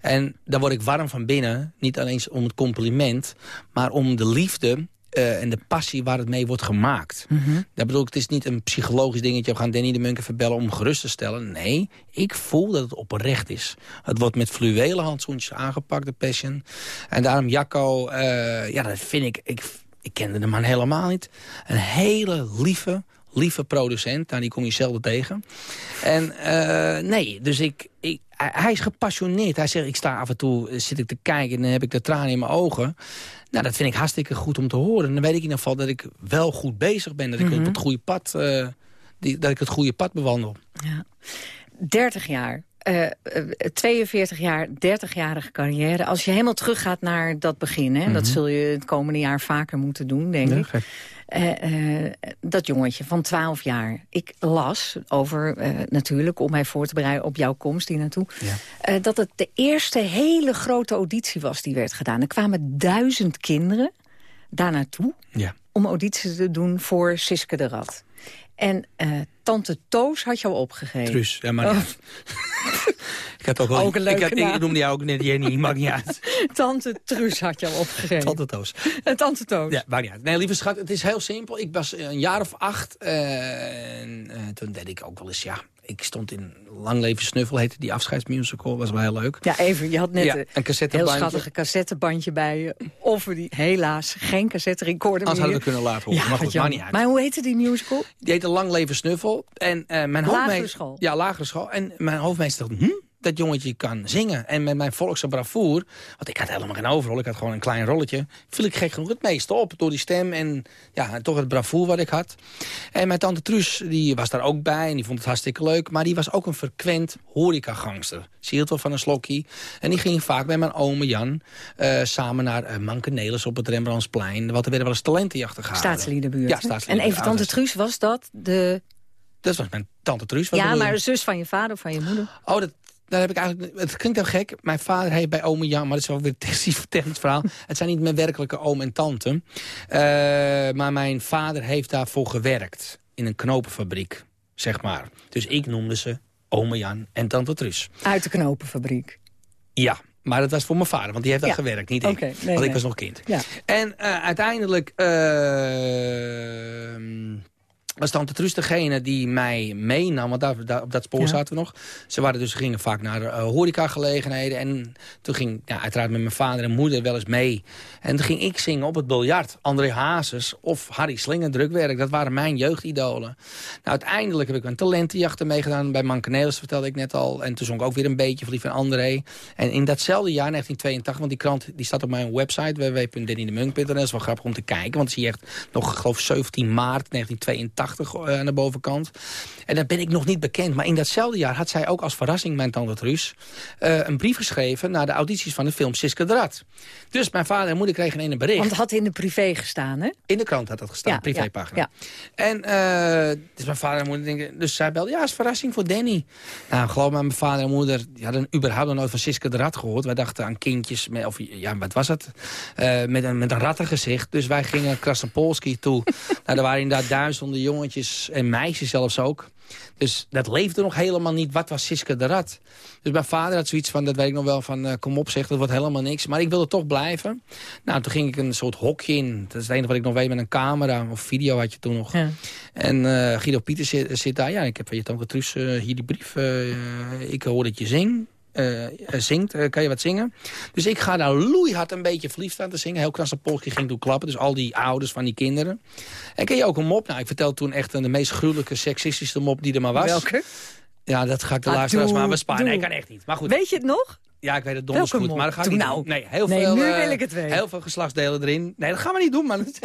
En daar word ik warm van binnen. Niet alleen om het compliment, maar om de liefde uh, en de passie waar het mee wordt gemaakt. Mm -hmm. Dat bedoel ik, het is niet een psychologisch dingetje... we gaan Danny de Munken verbellen om gerust te stellen. Nee, ik voel dat het oprecht is. Het wordt met fluwelen handschoentjes aangepakt, de Passion. En daarom Jacco, uh, ja, dat vind ik, ik... Ik kende de man helemaal niet. Een hele lieve, lieve producent. Nou, die kom je zelden tegen. En uh, nee, dus ik, ik, hij is gepassioneerd. Hij zegt, ik sta af en toe, zit ik te kijken en dan heb ik de tranen in mijn ogen. Nou, dat vind ik hartstikke goed om te horen. En dan weet ik in ieder geval dat ik wel goed bezig ben. Dat ik op mhm. het goede pad, uh, die, dat ik het goede pad bewandel. Ja. 30 jaar. Uh, 42 jaar, 30-jarige carrière. Als je helemaal teruggaat naar dat begin... Hè, dat mhm. zul je het komende jaar vaker moeten doen, denk ik. Uh, uh, dat jongetje van 12 jaar. Ik las over, natuurlijk, om mij voor te bereiden op jouw komst hier naartoe... Ja. dat het de eerste hele grote auditie was die werd gedaan. Er kwamen duizend kinderen daar naartoe ja. om auditie te doen voor Siske de Rad. En Tante Toos had jou opgegeven. Truus, ja, maar oh. *laughs* ik heb ook. Ook een ik, ik, noemde jou ook net Jenny, *laughs* maakt niet uit. Tante Truus had jou opgegeven. Tante Toos. Tante Toos. Ja, maakt niet uit. Nee, lieve schat, het is heel simpel. Ik was een jaar of acht en uh, toen deed ik ook wel eens, ja, ik stond in Lang Leven Snuffel, heette die afscheidsmusical. Was wel heel leuk. Ja, even, je had net een, een heel schattige cassettebandje bij je. Of die, helaas, geen cassette recorder Als hadden we kunnen laten horen, ja, maar goed, niet uit. Maar hoe heette die musical? Die heette Lang Leven Snuffel. En, uh, mijn lagere school? Ja, lagere school. En mijn hoofdmeester dacht, hm, dat jongetje kan zingen. En met mijn volkse bravoer, want ik had helemaal geen overrol, ik had gewoon een klein rolletje, viel ik gek genoeg het meeste op door die stem en ja, toch het bravoer wat ik had. En mijn tante Truus, die was daar ook bij en die vond het hartstikke leuk, maar die was ook een frequent horecagangster. Ze hield wel van een slokkie en die ging vaak met mijn ome Jan uh, samen naar uh, Mankenelis op het Rembrandtsplein, want er werden wel eens talentenjachten gehouden. Staatsliedenbuurt. Ja, staatsliedenbuurt. En even tante Truus, was dat de... Dat was mijn tante Truus. Ja, maar de zus van je vader of van je moeder? Oh, dat, daar heb ik eigenlijk, het klinkt heel gek. Mijn vader heeft bij oom Jan, maar dat is wel weer een *laughs* technisch verhaal. Het zijn niet mijn werkelijke oom en tante. Uh, maar mijn vader heeft daarvoor gewerkt. In een knopenfabriek, zeg maar. Dus ik noemde ze oom Jan en tante Truus. Uit de knopenfabriek? Ja, maar dat was voor mijn vader, want die heeft daar gewerkt, niet ik. Nee, want ik was nog kind. Ja. En uh, uiteindelijk... Uh, was Tante Truus degene die mij meenam. Want daar, op dat spoor zaten we nog. Ze waren dus, gingen vaak naar uh, horecagelegenheden. En toen ging ja, uiteraard met mijn vader en moeder wel eens mee. En toen ging ik zingen op het biljart. André Hazes of Harry Slinger drukwerk. Dat waren mijn jeugdidolen. Nou, uiteindelijk heb ik een talentenjachten meegedaan. Bij Mankenelis vertelde ik net al. En toen zong ik ook weer een beetje van van André. En in datzelfde jaar, 1982, want die krant die staat op mijn website. www.dennydemunk.nl. Dat is wel grappig om te kijken. Want zie je echt nog, geloof 17 maart 1982 uh, aan de bovenkant. En dan ben ik nog niet bekend. Maar in datzelfde jaar had zij ook als verrassing, mijn tante Truus... Uh, een brief geschreven naar de audities van de film Siske Drat. Dus mijn vader en moeder kregen een bericht. Want het had in de privé gestaan, hè? In de krant had dat gestaan, ja, privépagina. Ja, ja. En uh, dus mijn vader en moeder denken... Dus zij belde, ja, is verrassing voor Danny. Nou, geloof me, mijn vader en moeder... die hadden überhaupt nog nooit van Siske de Rat gehoord. Wij dachten aan kindjes, met, of ja, wat was het? Met, een, met een rattengezicht. Dus wij gingen naar Krasnopolski toe. *laughs* nou, er waren inderdaad duizenden jongens jongetjes en meisjes zelfs ook. Dus dat leefde nog helemaal niet. Wat was Siske de Rat? Dus mijn vader had zoiets van, dat weet ik nog wel, van uh, kom op zeg, dat wordt helemaal niks. Maar ik wilde toch blijven. Nou, toen ging ik een soort hokje in. Dat is het enige wat ik nog weet met een camera. Of video had je toen nog. Ja. En uh, Guido Pieter zit, zit, daar. Ja, ik heb van je tante Truus uh, hier die brief. ik hoor dat je zingt. Uh, zingt, uh, kan je wat zingen. Dus ik ga daar loeihard een beetje verliefd aan te zingen. Heel krasse polsje ging toen klappen. Dus al die ouders van die kinderen. En ken je ook een mop? Nou, ik vertel toen echt de meest gruwelijke, seksistische mop die er maar was. Welke? Ja, dat ga ik de ah, luisteraars maar besparen. Nee, kan echt niet. Maar goed. Weet je het nog? Ja, ik weet het donders goed, maar dat ga ik niet nou. doen. Nee, heel veel, nu uh, wil ik het weten. Heel veel geslachtsdelen erin. Nee, dat gaan we niet doen, man. *laughs* ik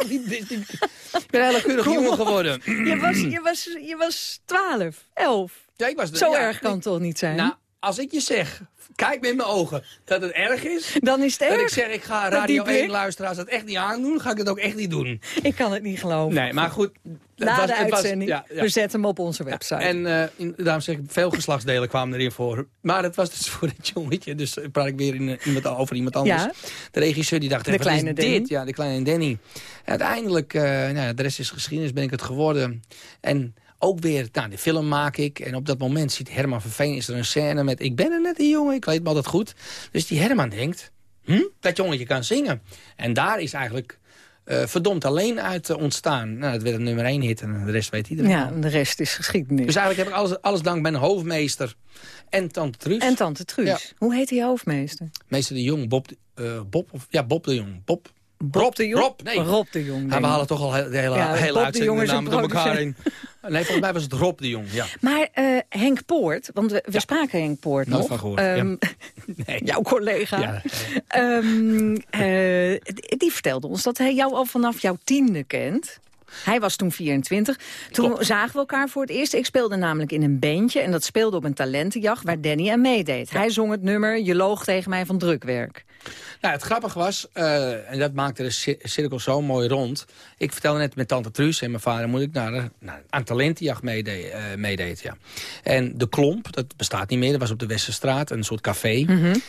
ben een hele keurige jongen geworden. Je was, je, was, je was 12, 11. Ja, ik was Zo ja, erg kan het toch niet zijn? Nou, als ik je zeg, kijk met mijn ogen, dat het erg is... Dan is het erg. Dat ik zeg, ik ga Radio 1 luisteraars dat echt niet aandoen, ga ik het ook echt niet doen. Ik kan het niet geloven. Nee, maar goed. Na was, de uitzending, was, ja, ja. we zetten hem op onze website. en uh, daarom zeg ik, veel geslachtsdelen kwamen erin voor. Maar het was dus voor het jongetje, dus praat ik weer in, uh, iemand, over iemand anders. De regisseur die dacht, de kleine Danny. dit? Ja, de kleine Danny. uiteindelijk, uh, nou, de rest is geschiedenis, ben ik het geworden. En ook weer, nou, de film maak ik. En op dat moment ziet Herman Verveen, is er een scène met... ik ben er net een jongen, ik weet me altijd goed. Dus die Herman denkt, hm, dat jongetje kan zingen. En daar is eigenlijk uh, verdomd alleen uit uh, ontstaan. Nou, dat werd een nummer één hit en de rest weet iedereen. Ja, de rest is geschiedenis. Dus eigenlijk heb ik alles, alles dank mijn hoofdmeester en tante Truus. En tante Truus. Hoe heet die hoofdmeester? Meester de Jong, Bob, uh, Bob of, ja, Bob de Jong. Bob Rob de Jong? Rob, nee. Rob de Jong. Ja, we halen toch al de hele, ja, hele uitzending namen door elkaar in. Nee, volgens mij was het Rob de Jong, ja. Maar uh, Henk Poort, want we, we spraken Henk Poort Nooit nog. van gehoord, um, nee. *laughs* Jouw collega. Um, uh, die vertelde ons dat hij jou al vanaf jouw tiende kent. Hij was toen 24. Toen Klopt. zagen we elkaar voor het eerst. Ik speelde namelijk in een bandje en dat speelde op een talentenjacht waar Danny aan meedeed. Ja. Hij zong het nummer Je loog tegen mij van drukwerk. Nou, het grappige was, uh, en dat maakte de cirkel zo mooi rond. Ik vertelde net met tante Truus en mijn vader moet ik naar, de, naar aan talentenjacht meedeed. Uh, meedeed ja. En de klomp, dat bestaat niet meer, dat was op de Westerstraat, een soort café. Mm -hmm.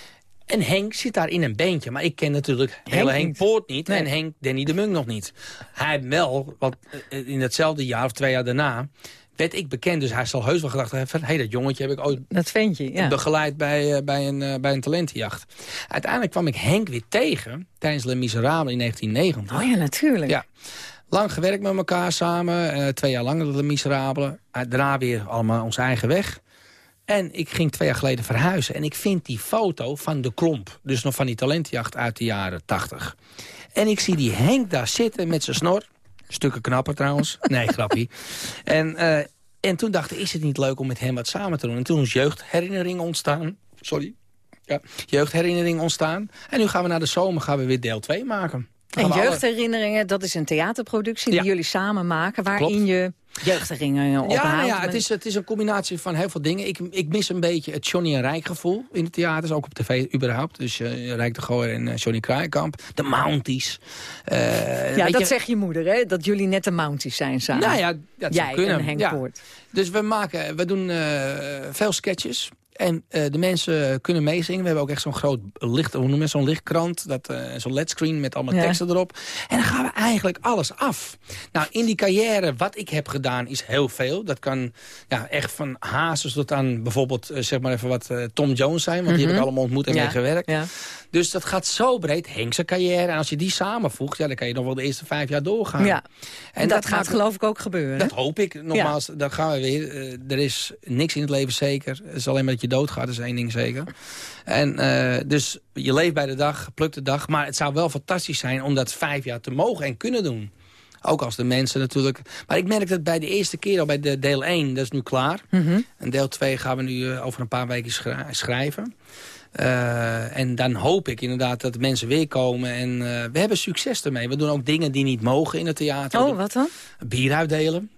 En Henk zit daar in een bandje. Maar ik ken natuurlijk Henk hele Henk Poort niet. Nee. En Henk Danny de Munk nog niet. Hij wel, want in hetzelfde jaar of twee jaar daarna werd ik bekend. Dus hij zal heus wel gedacht hebben... hé, hey, dat jongetje heb ik ooit dat ventje, ja. begeleid bij, uh, bij, een, uh, bij een talentenjacht. Uiteindelijk kwam ik Henk weer tegen tijdens Le Miserable in 1990. Oh ja, natuurlijk. Ja. Lang gewerkt met elkaar samen. Uh, twee jaar lang Le Miserable. Daarna weer allemaal onze eigen weg. En ik ging twee jaar geleden verhuizen. En ik vind die foto van de klomp. Dus nog van die talentjacht uit de jaren tachtig. En ik zie die Henk daar zitten met zijn snor. Stukken knapper trouwens. *laughs* Nee, grappie. En, uh, en toen dacht ik, is het niet leuk om met hem wat samen te doen? En toen is jeugdherinnering ontstaan. Sorry. Ja, jeugdherinnering ontstaan. En nu gaan we naar de zomer gaan we weer deel 2 maken. En jeugdherinneringen, dat is een theaterproductie ja. die jullie samen maken... waarin Klopt. je jeugdherinneringen ophoudt. Ja, ja het, is, het is een combinatie van heel veel dingen. Ik, ik mis een beetje het Johnny en Rijk gevoel in de theaters. Ook op tv überhaupt. Dus uh, Rijk de Gooier en uh, Johnny Kraaienkamp. De Mounties. Uh, ja, dat je... zegt je moeder, hè? Dat jullie net de Mounties zijn samen. Nou ja, dat Jij kunnen. en Henk ja. Dus we, maken, we doen veel sketches. En uh, de mensen kunnen meezingen. We hebben ook echt zo'n groot licht, hoe noem je zo'n lichtkrant. Dat, uh, zo'n ledscreen met allemaal ja. teksten erop. En dan gaan we eigenlijk alles af. Nou, in die carrière, wat ik heb gedaan, is heel veel. Dat kan ja, echt van hazes tot aan bijvoorbeeld, uh, zeg maar even wat Tom Jones zijn. Want mm -hmm. die heb ik allemaal ontmoet en ja. mee gewerkt. Ja. Dus dat gaat zo breed. Henkse carrière. En als je die samenvoegt, ja, dan kan je nog wel de eerste vijf jaar doorgaan. Ja. En dat, dat gaat geloof ik ook gebeuren. Dat hoop ik. Nogmaals, ja. dan gaan we weer. Uh, er is niks in het leven zeker. Het is alleen maar dat je doodgaat, is één ding zeker. En uh, dus je leeft bij de dag, plukt de dag. Maar het zou wel fantastisch zijn om dat vijf jaar te mogen en kunnen doen. Ook als de mensen natuurlijk... Maar ik merk dat bij de eerste keer al bij de deel 1, dat is nu klaar. Mm -hmm. En deel 2 gaan we nu uh, over een paar weken schrijven. Uh, en dan hoop ik inderdaad dat mensen weer komen. En uh, we hebben succes ermee. We doen ook dingen die niet mogen in het theater. Oh, wat dan? Bier uitdelen.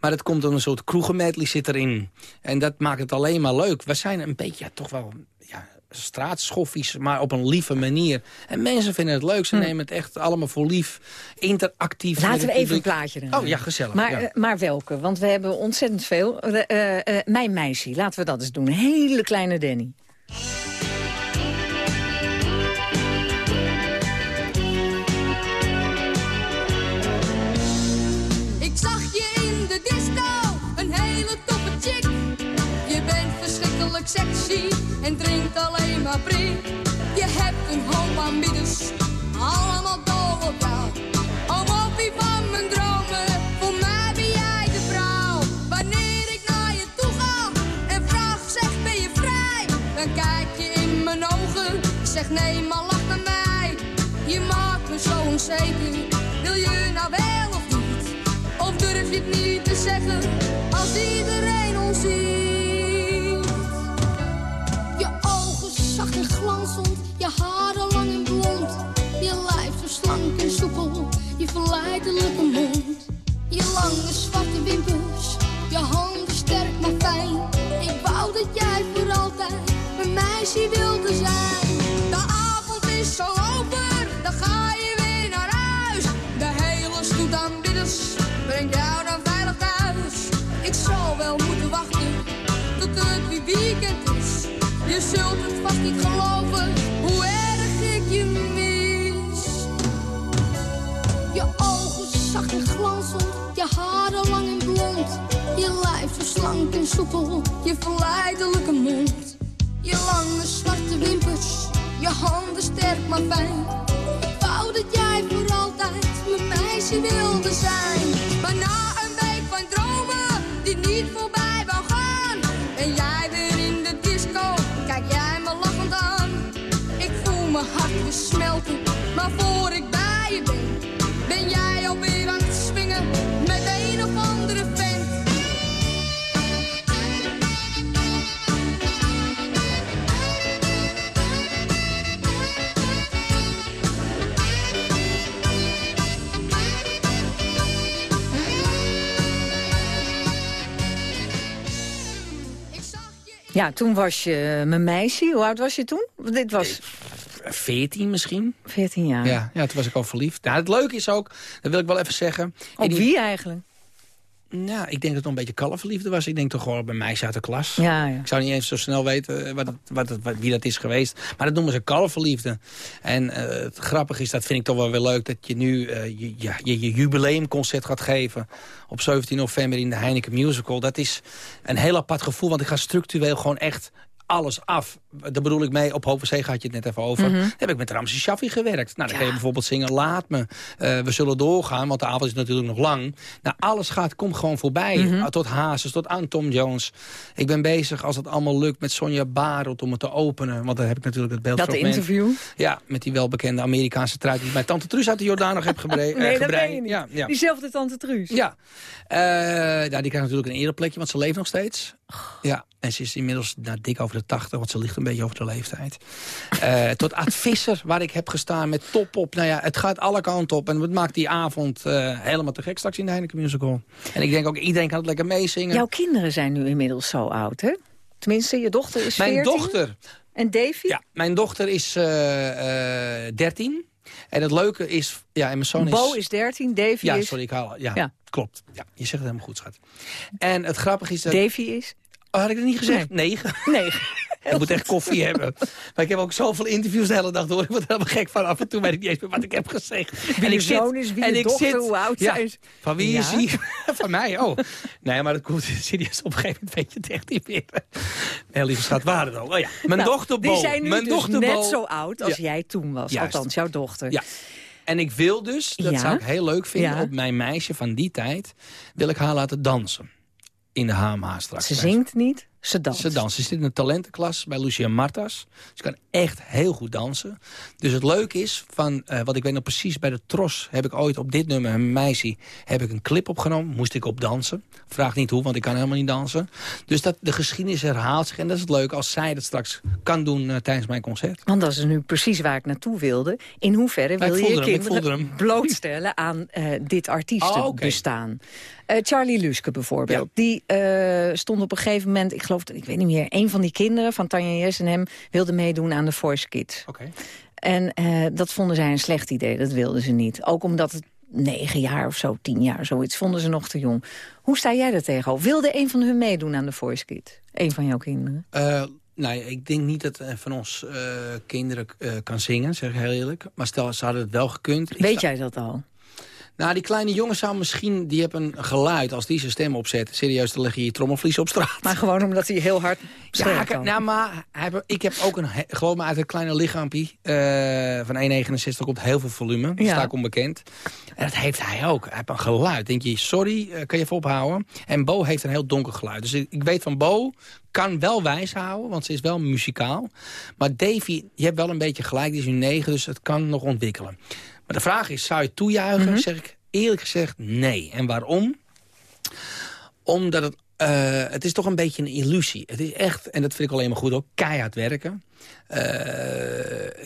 Maar het komt dan een soort kroegenmedley zit erin. En dat maakt het alleen maar leuk. We zijn een beetje ja, toch wel ja, straatschoffies, maar op een lieve manier. En mensen vinden het leuk. Ze hm. nemen het echt allemaal voor lief. Interactief. Laten we even een plaatje doen. Oh ja, gezellig. Maar, ja. uh, maar welke? Want we hebben ontzettend veel. Mijn meisje, laten we dat eens doen. Hele kleine Danny. Sexy en drinkt alleen maar prik. Je hebt een hoop aanbieders, allemaal dol op jou. Oh, moppie van mijn dromen, voor mij ben jij de vrouw. Wanneer ik naar je toe ga en vraag, zeg ben je vrij? Dan kijk je in mijn ogen, zeg nee, maar lach met mij. Je maakt me zo onzeker, wil je nou wel of niet? Of durf je het niet te zeggen, als iedereen ons ziet? Je haren lang en blond. Je lijf zo slank en soepel, je verleidelijke mond. Je lange zwarte wimpers, je handen sterk maar fijn. Ik wou dat jij voor altijd mijn meisje wilde zijn. De avond is zo over, dan ga je weer naar huis. De hele stoet aanbidders brengt jou dan veilig thuis. Ik zal wel moeten wachten tot het weer weekend is. Je zult het vast niet geloven zacht en glanzend, je haren lang en blond. Je lijf zo slank en soepel, je verleidelijke mond. Je lange zwarte wimpers, je handen sterk maar fijn. Ik wou dat jij voor altijd mijn meisje wilde zijn. Maar na een week van dromen, die niet voorbij wou gaan. En jij weer in de disco, kijk jij me lachend aan. Ik voel mijn hart weer smelten, maar voor ik ben, Ja, toen was je mijn meisje. Hoe oud was je toen? Dit was 14 misschien. 14 jaar. Ja, ja, toen was ik al verliefd. Nou, het leuke is ook, dat wil ik wel even zeggen... Op die- wie eigenlijk? Nou, ik denk dat het een beetje kalverliefde was. Ik denk toch gewoon een meisje uit de klas. Ja, ja. Ik zou niet eens zo snel weten eh, wat het, wat het, wat- wie dat is geweest. Maar dat noemen ze kalverliefde. En eh, het grappige is, dat vind ik toch wel weer leuk... dat je nu eh, je, ja, je, je jubileumconcert gaat geven... op 17 november in de Heineken Musical. Dat is een heel apart gevoel, want ik ga structureel gewoon echt alles af. Daar bedoel ik mee, op Hovenzee had je het net even over. Mhm. Daar heb ik met Ramses Shaffi gewerkt. Nou, dan kun je bijvoorbeeld zingen Laat me. Eh, we zullen doorgaan, want de avond is natuurlijk nog lang. Nou, alles gaat, komt gewoon voorbij. Mhm. Uh, Tot Hazes, tot aan Tom Jones. Ik ben bezig, als het allemaal lukt, met Sonja Barelt om het te openen. Want dan heb ik natuurlijk het Dat beeldfragment. interview? Ja, met die welbekende Amerikaanse trui... die mijn tante Truus uit de Jordaan nog heb gebre *laughs* eh, Nee, dat gebreid. ben je niet. Ja, ja. Diezelfde tante Truus. Ja, ja, die krijgt natuurlijk een eerder plekje, want ze leeft nog steeds. Ja, en ze is inmiddels nou, dik over de 80, want ze ligt een beetje over de leeftijd. Eh, tot Ad Visser, waar ik heb gestaan met top op. Nou ja, het gaat alle kanten op. En het maakt die avond eh, helemaal te gek straks in de Heineken Musical. En ik denk ook, iedereen kan het lekker meezingen. Jouw kinderen zijn nu inmiddels zo oud, hè? Tenminste, je dochter is Mijn 14. dochter, En Davy? ja, mijn dochter is eh, eh, 13. En het leuke is, ja, en mijn zoon is... Bo is 13, Davy Ja, is... sorry, ik haal... Ja, Ja. klopt. Ja, je zegt het helemaal goed, schat. En het grappige is dat... Davy is? Oh, had ik dat niet gezegd? Negen. Nee. *laughs* Ik moet echt koffie hebben. Maar ik heb ook zoveel interviews de hele dag door. Ik word er helemaal gek van. Af en toe weet ik niet eens meer wat ik heb gezegd. Wie je zoon is, wie en ik dochter, zit, hoe oud ja, zij is. Van wie is Ja. hij? *laughs* van mij, oh. Nee, maar dat komt serieus. Op een gegeven moment weet je het echt niet meer. Nee, lieve schat, waar het al? Oh ja, mijn Nou, dochter Bo. Die zijn nu mijn dus dochter net Bo. zo oud als Ja. jij toen was. Juist. Althans, jouw dochter. Ja. En ik wil dus, dat zou ik heel leuk vinden... Op mijn meisje van die tijd... wil ik haar laten dansen. In de HMH straks. Ze zingt niet, ze danst. Ze danst. Ze zit in een talentenklas bij Lucia Martas. Ze kan echt heel goed dansen. Dus het leuke is, van, eh, wat ik weet nog precies... bij de Tros heb ik ooit op dit nummer, een meisje... heb ik een clip opgenomen, moest ik op dansen. Vraag niet hoe, want ik kan helemaal niet dansen. Dus dat, de geschiedenis herhaalt zich. En dat is het leuke als zij dat straks kan doen eh, tijdens mijn concert. Want dat is nu precies waar ik naartoe wilde. In hoeverre wil je je kinderen blootstellen aan eh, dit artiestenbestaan? Oh, oké. bestaan? Eh, Charlie Luske bijvoorbeeld. Die stond op een gegeven moment, ik geloof, ik weet niet meer... een van die kinderen van Tanja Jes en hem wilde meedoen aan de Voice Kids. Oké. En eh, dat vonden zij een slecht idee, dat wilden ze niet. Ook omdat het negen jaar of zo, tien jaar, zoiets, vonden ze nog te jong. Hoe sta jij daar tegenover? Wilde een van hun meedoen aan de Voice Kids? Een van jouw kinderen? Eh, nou ik denk niet dat een van ons eh, kinderen kan zingen, zeg ik heel eerlijk. Maar stel, ze hadden het wel gekund. Weet jij dat al? Nou, die kleine jongen zou misschien... die hebben een geluid, als die zijn stem opzet... serieus, dan leg je je trommelvlies op straat. Maar gewoon omdat hij heel hard Ja, kijk, nou, maar hij ik heb ook een... Gewoon maar uit een kleine lichaampje eh, van 1,69 komt heel veel volume. Ja. sta ik onbekend. En dat heeft hij ook. Hij heeft een geluid. Denk je, sorry, eh, kan je even ophouden? En Bo heeft een heel donker geluid. Dus ik, ik weet van Bo kan wel wijs houden, want ze is wel muzikaal. Maar Davy, je hebt wel een beetje gelijk, die is nu negen, dus het kan nog ontwikkelen. Maar de vraag is, zou je toejuichen? Zeg ik eerlijk gezegd nee. En waarom? Omdat het, eh, het is toch een beetje een illusie. Het is echt, en dat vind ik alleen maar goed ook, keihard werken. Eh,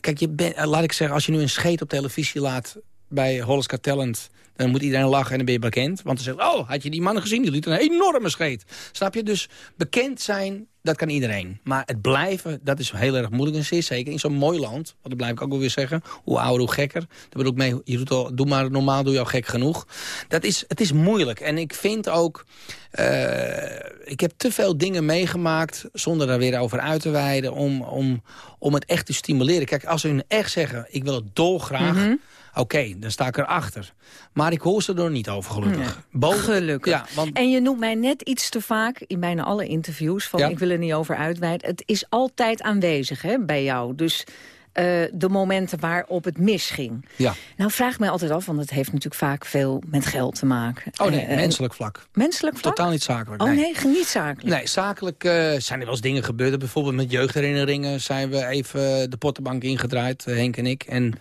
kijk, je bent, eh, laat ik zeggen, als je nu een scheet op televisie laat bij Hollis Talent... dan moet iedereen lachen en dan ben je bekend. Want dan zegt, oh, had je die mannen gezien? Die liet een enorme scheet. Snap je? Dus bekend zijn, dat kan iedereen. Maar het blijven, dat is heel erg moeilijk. En zeer zeker in zo'n mooi land, want dat blijf ik ook wel weer zeggen... hoe ouder, hoe gekker. Daar bedoel ik mee, je doet al, doe maar normaal, doe je gek genoeg. Dat is, het is moeilijk. En ik vind ook... eh, ik heb te veel dingen meegemaakt, zonder daar weer over uit te wijden... om, om, om het echt te stimuleren. Kijk, als hun echt zeggen, ik wil het dolgraag... Oké, dan sta ik erachter. Maar ik hoor ze er niet over, gelukkig. Boven- Gelukkig. Ja, want En je noemt mij net iets te vaak in bijna alle interviews... van Ja. ik wil er niet over uitweiden. Het is altijd aanwezig hè, bij jou. Dus eh, de momenten waarop het misging. ja. Nou vraag mij altijd af, want het heeft natuurlijk vaak veel met geld te maken. Oh nee, Eh, eh, menselijk vlak. Menselijk vlak? Totaal niet zakelijk. Oh nee. nee, niet zakelijk. Nee, zakelijk zijn er wel eens dingen gebeurd. Bijvoorbeeld met jeugdherinneringen zijn we even de pottenbank ingedraaid, Henk en ik. En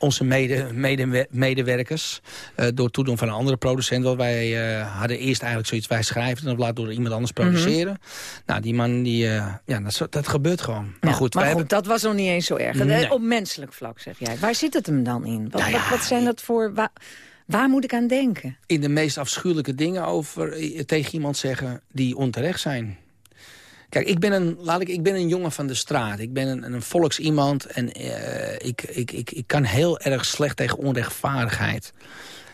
onze mede, mede, medewerkers, eh, door toedoen van een andere producent. Want wij eh, hadden eerst eigenlijk zoiets, wij schrijven en laten door iemand anders produceren. Nou, die man, die, eh, ja, dat, dat gebeurt gewoon. Maar goed, maar wij goed, hebben... dat was nog niet eens zo erg. Nee. Op menselijk vlak, zeg jij. Waar zit het hem dan in? Wat, Nou ja, wat, wat zijn dat voor... Waar, waar moet ik aan denken? in de meest afschuwelijke dingen over tegen iemand zeggen die onterecht zijn. Kijk, ik ben een, laat ik, ik ben een jongen van de straat. Ik ben een, een volks iemand en eh, ik, ik, ik, ik kan heel erg slecht tegen onrechtvaardigheid.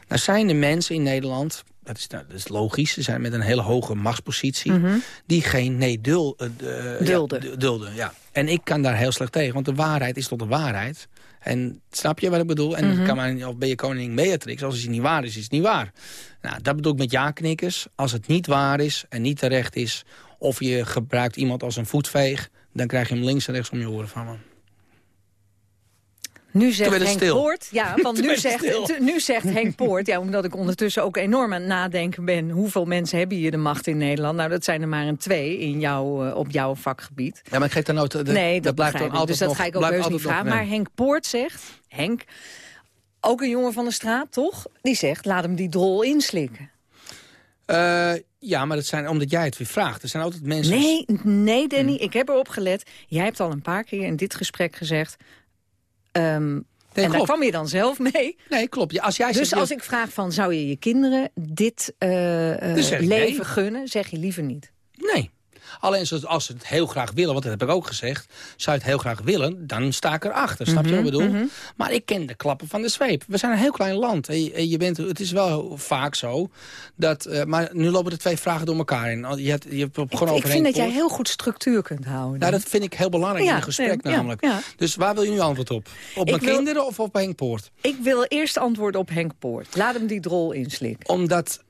Nou zijn er mensen in Nederland, dat is, nou, dat is logisch, ze zijn met een hele hoge machtspositie, die geen nee dul, de- Dulden. Ja, du- dulden. Ja. En ik kan daar heel slecht tegen, want de waarheid is tot de waarheid. En snap je wat ik bedoel? En kan maar, of ben je koningin Beatrix, als het niet waar is, is het niet waar. Nou, dat bedoel ik met ja-knikkers. Als het niet waar is en niet terecht is... of je gebruikt iemand als een voetveeg... dan krijg je hem links en rechts om je oren van me. Nu zegt Henk stil. Poort... Ja, *laughs* want nu zegt, *laughs* nu zegt Henk Poort... Ja, omdat ik ondertussen ook enorm aan het nadenken ben... hoeveel mensen hebben hier de macht in Nederland? Nou, dat zijn er maar een twee in jouw, eh, op jouw vakgebied. Ja, maar ik geef daar nooit... de- nee, dat, blijft dan altijd Dus dat nog, ga ik ook heus niet vragen. Maar Henk Poort zegt... Henk, ook een jongen van de straat, toch? Die zegt, laat hem die drol inslikken. Eh, ja, maar dat zijn omdat jij het weer vraagt. Er zijn altijd mensen... Nee, nee Danny, Hmm. ik heb erop gelet. Jij hebt al een paar keer in dit gesprek gezegd... ehm, en daar klopt. kwam je dan zelf mee. Nee, klopt. Ja, als jij Dus zegt, als ik vraag van, zou je je kinderen dit eh, eh, leven nee. gunnen? Zeg je liever niet. Nee. Alleen als ze het heel graag willen, want dat heb ik ook gezegd... zou je het heel graag willen, dan sta ik erachter. Snap je wat ik Mhm, bedoel? Maar ik ken de klappen van de zweep. We zijn een heel klein land. En je, en je bent, het is wel vaak zo. Dat, eh, maar nu lopen er twee vragen door elkaar in. Je hebt, je hebt Ik, ik vind dat jij heel goed structuur kunt houden. Nou, dat vind ik heel belangrijk Ja, in een gesprek nee, namelijk. ja. Dus waar wil je nu antwoord op? Op Ik mijn wil- kinderen of op Henk Poort? Ik wil eerst antwoorden op Henk Poort. Laat hem die drol inslikken. Omdat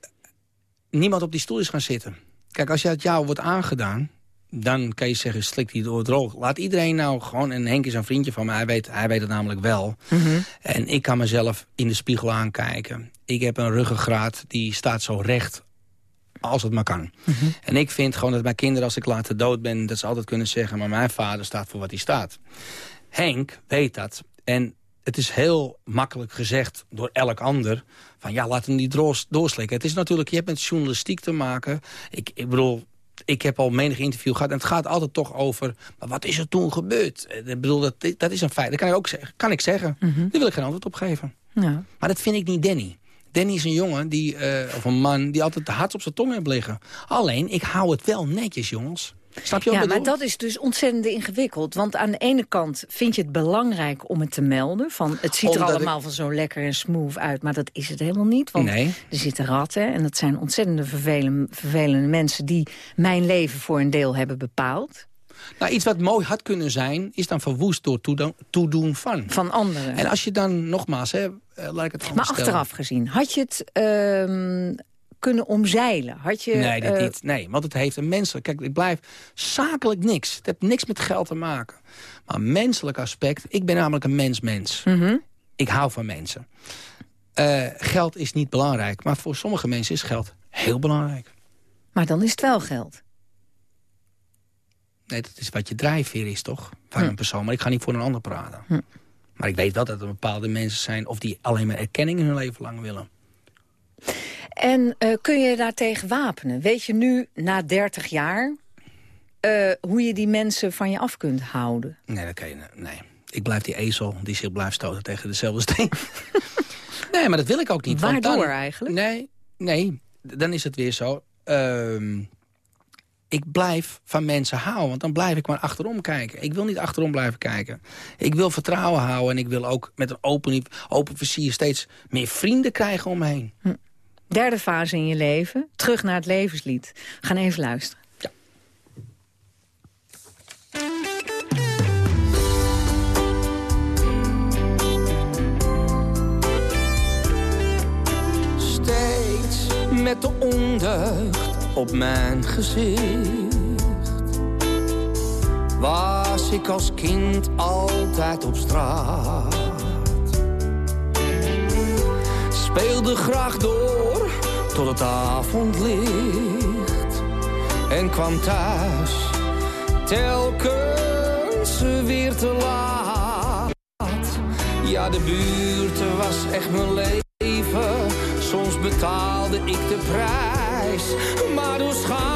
niemand op die stoel is gaan zitten. Kijk, als je het jou wordt aangedaan... dan kan je zeggen, slik die door het rol. Laat iedereen nou gewoon... en Henk is een vriendje van me, hij weet, hij weet het namelijk wel. En ik kan mezelf in de spiegel aankijken. Ik heb een ruggengraat, die staat zo recht als het maar kan. En ik vind gewoon dat mijn kinderen, als ik later dood ben... dat ze altijd kunnen zeggen, maar mijn vader staat voor wat hij staat. Henk weet dat. En het is heel makkelijk gezegd door elk ander... van ja, laat hem die droos doorslikken. Het is natuurlijk, je hebt met journalistiek te maken. Ik, ik bedoel, ik heb al menig interview gehad... en het gaat altijd toch over, maar wat is er toen gebeurd? Eh, Ik bedoel, dat, dat is een feit. Dat kan ik ook zeggen. Kan ik zeggen. Daar wil ik geen antwoord op geven. Ja. Maar dat vind ik niet Danny. Danny is een jongen, die, eh, of een man, die altijd de hart op zijn tong heeft liggen. Alleen, ik hou het wel netjes, jongens. Snap je wat Ja, maar dat is dus ontzettend ingewikkeld. Want aan de ene kant vind je het belangrijk om het te melden. Van, het ziet er allemaal van zo lekker en smooth uit. Maar dat is het helemaal niet. Want Nee. er zitten ratten. En dat zijn ontzettende vervelende, vervelende mensen... die mijn leven voor een deel hebben bepaald. Nou, iets wat mooi had kunnen zijn, is dan verwoest door toedoen, van. Van anderen. En als je dan, nogmaals, hè, eh, laat ik het maar stellen. achteraf gezien, had je het ehm, kunnen omzeilen? Had je, Nee, dit eh, niet. Nee, want het heeft een menselijk... Kijk, ik blijf zakelijk niks. Het heeft niks met geld te maken. Maar menselijk aspect... Ik ben namelijk een mens-mens. mhm. Ik hou van mensen. Eh, geld is niet belangrijk. Maar voor sommige mensen is geld heel belangrijk. Maar dan is het wel geld. Nee, dat is wat je drijfveer is, toch? Van Hm. een persoon. Maar ik ga niet voor een ander praten. Hm. Maar ik weet wel dat er bepaalde mensen zijn... of die alleen maar erkenning in hun leven lang willen. En eh, kun je daartegen wapenen? Weet je nu, na 30 jaar, eh, hoe je die mensen van je af kunt houden? Nee, dat kan je Nee. Ik blijf die ezel die zich blijft stoten tegen dezelfde steen. *laughs* nee, maar dat wil ik ook niet. Waardoor dan- eigenlijk? Nee, nee, dan is het weer zo. Ehm, ik blijf van mensen houden, want dan blijf ik maar achterom kijken. Ik wil niet achterom blijven kijken. Ik wil vertrouwen houden en ik wil ook met een open, open vizier steeds meer vrienden krijgen om me heen. Derde fase in je leven, terug naar het levenslied. We gaan even luisteren. Steeds met de ondeugd op mijn gezicht. Was ik als kind altijd op straat. Speelde graag door tot het avondlicht. En kwam thuis telkens weer te laat. Ja, de buurt was echt mijn leven. Soms betaalde ik de prijs. Maar door schade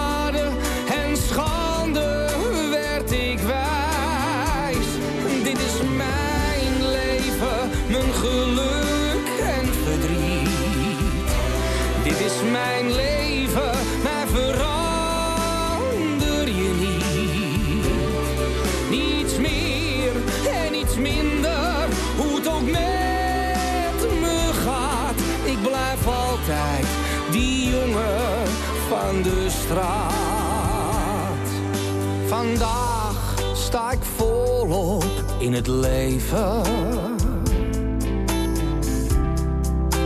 Vandaag sta ik volop in het leven.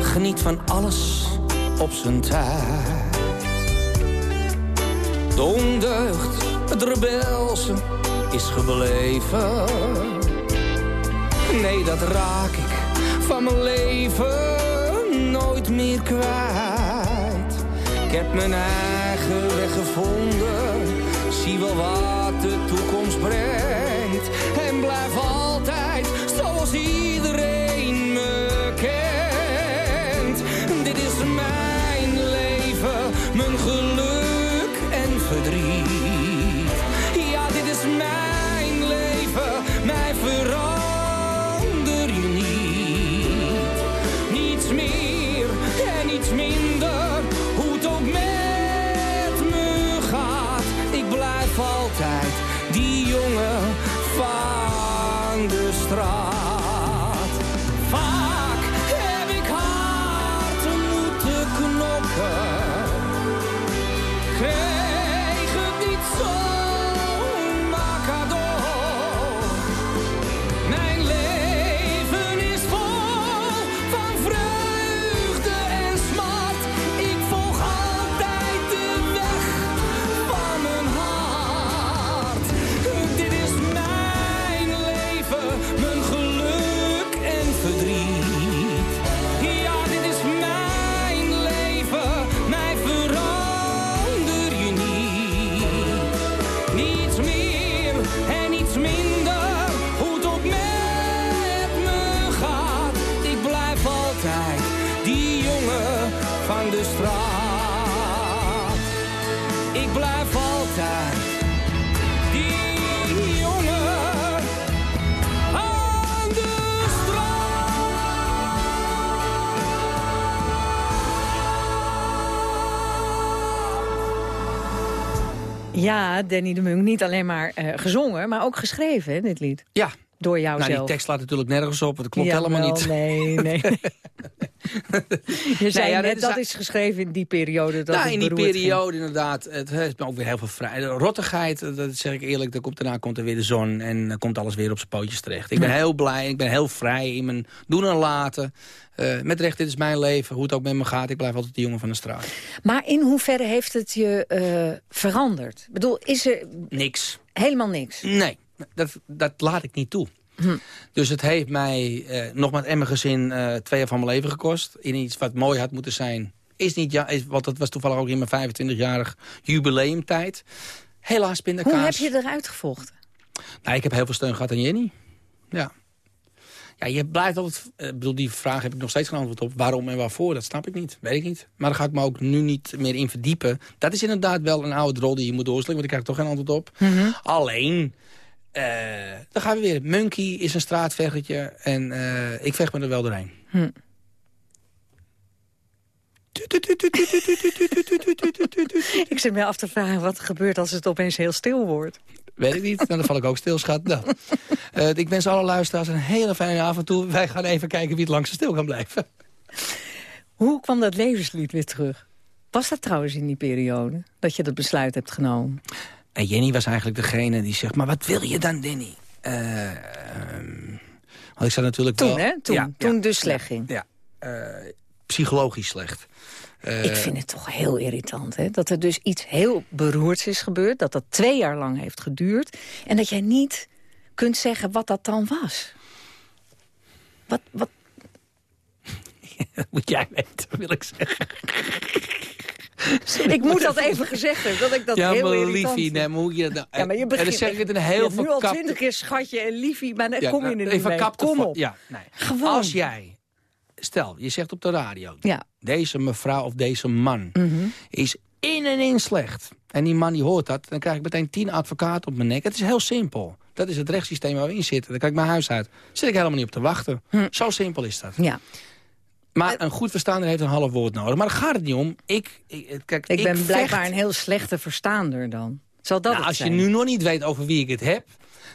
Geniet van alles op zijn tijd. De het rebelse is gebleven. Nee, dat raak ik van mijn leven nooit meer kwijt. Ik heb mijn eigen weg gevonden, zie wel wat de toekomst brengt. En blijf altijd zoals iedereen me kent. Dit is mijn leven, mijn geluk en verdriet. Ja, dit is mijn leven, mij verander Ja, Danny de Munk, niet alleen maar eh, gezongen, maar ook geschreven, hè, dit lied. Ja, door jou nou, die tekst slaat natuurlijk nergens op, want dat klopt helemaal niet. Nee, nee. *laughs* *laughs* *laughs* je zei ja, net, is dat is geschreven in die periode. Dat nou, in die ging. periode inderdaad. Het heeft me ook weer heel veel vrij. Rottigheid, eh, dat zeg ik eerlijk, dan komt, daarna komt er weer de zon... en dan komt alles weer op zijn pootjes terecht. Ik ben heel blij, ik ben heel vrij in mijn doen en laten. Eh, met recht, dit is mijn leven, hoe het ook met me gaat. Ik blijf altijd de jongen van de straat. Maar in hoeverre heeft het je eh, veranderd? Ik bedoel, is er Niks. helemaal niks? Nee, dat, dat laat ik niet toe. Hm. Dus het heeft mij eh, nog met gezin eh, twee jaar van mijn leven gekost. In iets wat mooi had moeten zijn. Is niet, ja, is, want dat was toevallig ook in mijn 25-jarig jubileumtijd. Helaas pindakaas. Hoe heb je eruit gevochten? Nou, ik heb heel veel steun gehad aan Jenny. Ja. Ja, je blijft altijd... eh, Ik bedoel, die vraag heb ik nog steeds geen antwoord op. Waarom en waarvoor, dat snap ik niet. Weet ik niet. Maar daar ga ik me ook nu niet meer in verdiepen. Dat is inderdaad wel een oude rol die je moet doorslikken. Want ik krijg toch geen antwoord op. Mhm. Alleen... eh, dan gaan we weer. Monkey is een straatvechtertje. En eh, ik vecht me er wel doorheen. Hm. *laughs* Ik zit me af te vragen wat er gebeurt als het opeens heel stil wordt. Weet ik niet. Nou, dan val ik ook stil, schat. Nou. Eh, ik wens alle luisteraars een hele fijne avond toe. Wij gaan even kijken wie het langste stil kan blijven. Hoe kwam dat levenslied weer terug? Was dat trouwens in die periode dat je dat besluit hebt genomen? En Jenny was eigenlijk degene die zegt... maar wat wil je dan, Danny? Eh, ehm, want ik zat natuurlijk Toen, wel... hè? Toen, Ja, toen ja, dus slecht ging. Ja, eh, psychologisch slecht. Eh, Ik vind het toch heel irritant, hè? Dat er dus iets heel beroerds is gebeurd. Dat dat twee jaar lang heeft geduurd. En dat jij niet kunt zeggen wat dat dan was. Wat, wat, *laughs* dat moet jij weten, wil ik zeggen. *laughs* ik moet dat even gezegd hebben, dat ik dat ja, heel irritant liefie, vind. nee, je dat... Ja, maar je en begint, dan zeg ik het een heel hebt nu al twintig keer schatje en liefie, maar dan Ja, kom je er nou, niet een mee. Kom op. Ja, nee. Gewoon. Als jij, stel, je zegt op de radio... Ja. deze mevrouw of deze man Mhm. is in en in slecht... en die man die hoort dat, dan krijg ik meteen tien advocaten op mijn nek. Het is heel simpel. Dat is het rechtssysteem waar we in zitten. Dan kan ik mijn huis uit. Daar zit ik helemaal niet op te wachten. Zo simpel is dat. Hm. Ja. Maar een goed verstaander heeft een half woord nodig. Maar daar gaat het niet om. Ik, ik, kijk, Ik, ben vecht- blijkbaar een heel slechte verstaander dan. Zal dat Nou, als je nu nog niet weet over wie ik het heb...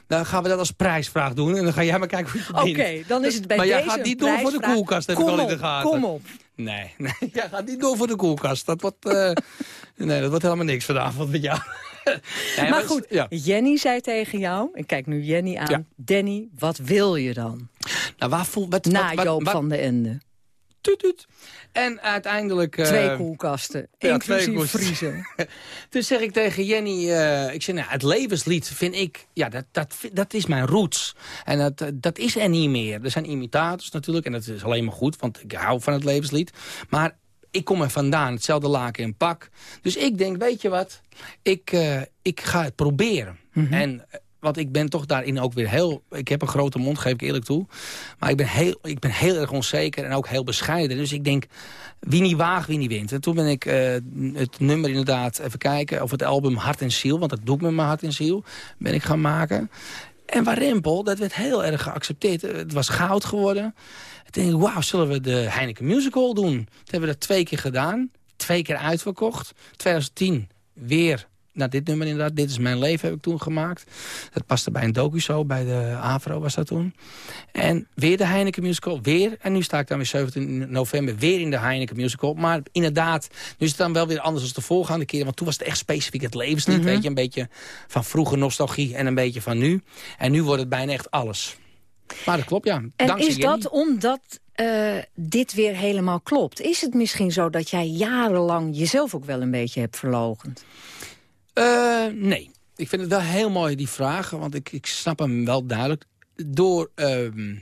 dan gaan we dat als prijsvraag doen. En dan ga jij maar kijken hoe je het Oké, dan is het bij maar jij deze gaat niet door voor de koelkast, heb kom ik al in op, de gaten. Kom op. Nee, *laughs* nee, jij gaat niet door voor de koelkast. Dat wordt, eh, *laughs* nee, dat wordt helemaal niks vanavond met jou. *laughs* Nee, maar goed, Ja. Jenny zei tegen jou, ik kijk nu Jenny aan... Ja. Danny, wat wil je dan? Nou, waar voel, wat, Na wat, wat, Joop wat- van de Ende. En uiteindelijk... eh, Twee koelkasten, ja, inclusief twee koelkasten. vriezer. *laughs* Toen zeg ik tegen Jenny, eh, ik zeg, nou, het levenslied vind ik, ja, dat, dat, dat is mijn roots. En dat, dat is er niet meer. Er zijn imitators natuurlijk, en dat is alleen maar goed, want ik hou van het levenslied. Maar ik kom er vandaan, hetzelfde laken in pak. Dus ik denk, weet je wat, ik, eh, ik ga het proberen. En... eh, Want ik ben toch daarin ook weer heel... Ik heb een grote mond, geef ik eerlijk toe. Maar ik ben heel, ik ben heel erg onzeker en ook heel bescheiden. Dus ik denk, wie niet waagt, wie niet wint. En toen ben ik eh, het nummer inderdaad, even kijken... of het album Hart en Ziel, want dat doe ik met mijn hart en ziel... ben ik gaan maken. En Warempel, dat werd heel erg geaccepteerd. Het was goud geworden. Toen denk ik, wauw, zullen we de Heineken Musical doen? Toen hebben we dat twee keer gedaan. Twee keer uitverkocht. 2010 weer nou, dit nummer inderdaad, Dit is mijn leven, heb ik toen gemaakt. Dat paste bij een docu-show, bij de AVRO was dat toen. En weer de Heineken Musical, weer. En nu sta ik dan weer 17 november weer in de Heineken Musical. Maar inderdaad, nu is het dan wel weer anders dan de voorgaande keer. Want toen was het echt specifiek het levenslied, Mhm. weet je. Een beetje van vroege nostalgie en een beetje van nu. En nu wordt het bijna echt alles. Maar dat klopt, ja. En Dankzij is Jenny. dat omdat eh, dit weer helemaal klopt? Is het misschien zo dat jij jarenlang jezelf ook wel een beetje hebt verlogend? Eh, nee. Ik vind het wel heel mooi, die vraag. Want ik, ik snap hem wel duidelijk. Door... ehm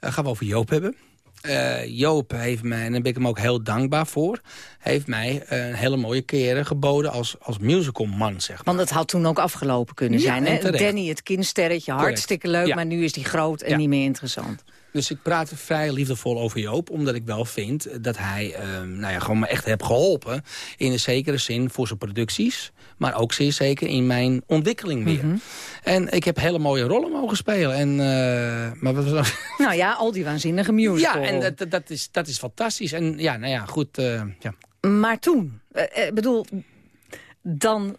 eh, gaan we over Joop hebben. Eh, Joop heeft mij, en daar ben ik hem ook heel dankbaar voor... heeft mij een hele mooie carrière geboden als, als musicalman, zeg maar. Want het had toen ook afgelopen kunnen Ja, zijn. Hè? Danny, het kindsterretje, hartstikke leuk... Ja. maar nu is die groot en Ja. niet meer interessant. Dus ik praat vrij liefdevol over Joop. Omdat ik wel vind dat hij ehm, nou ja, gewoon me echt heeft geholpen. In een zekere zin voor zijn producties. Maar ook zeer zeker in mijn ontwikkeling weer. Mhm. En ik heb hele mooie rollen mogen spelen. En, eh, maar wat was nou- *laughs* Nou ja, al die waanzinnige musical. Ja, en dat, dat, is, dat is fantastisch. En ja, nou ja, goed. eh, ja. Maar toen, eh, eh, bedoel, dan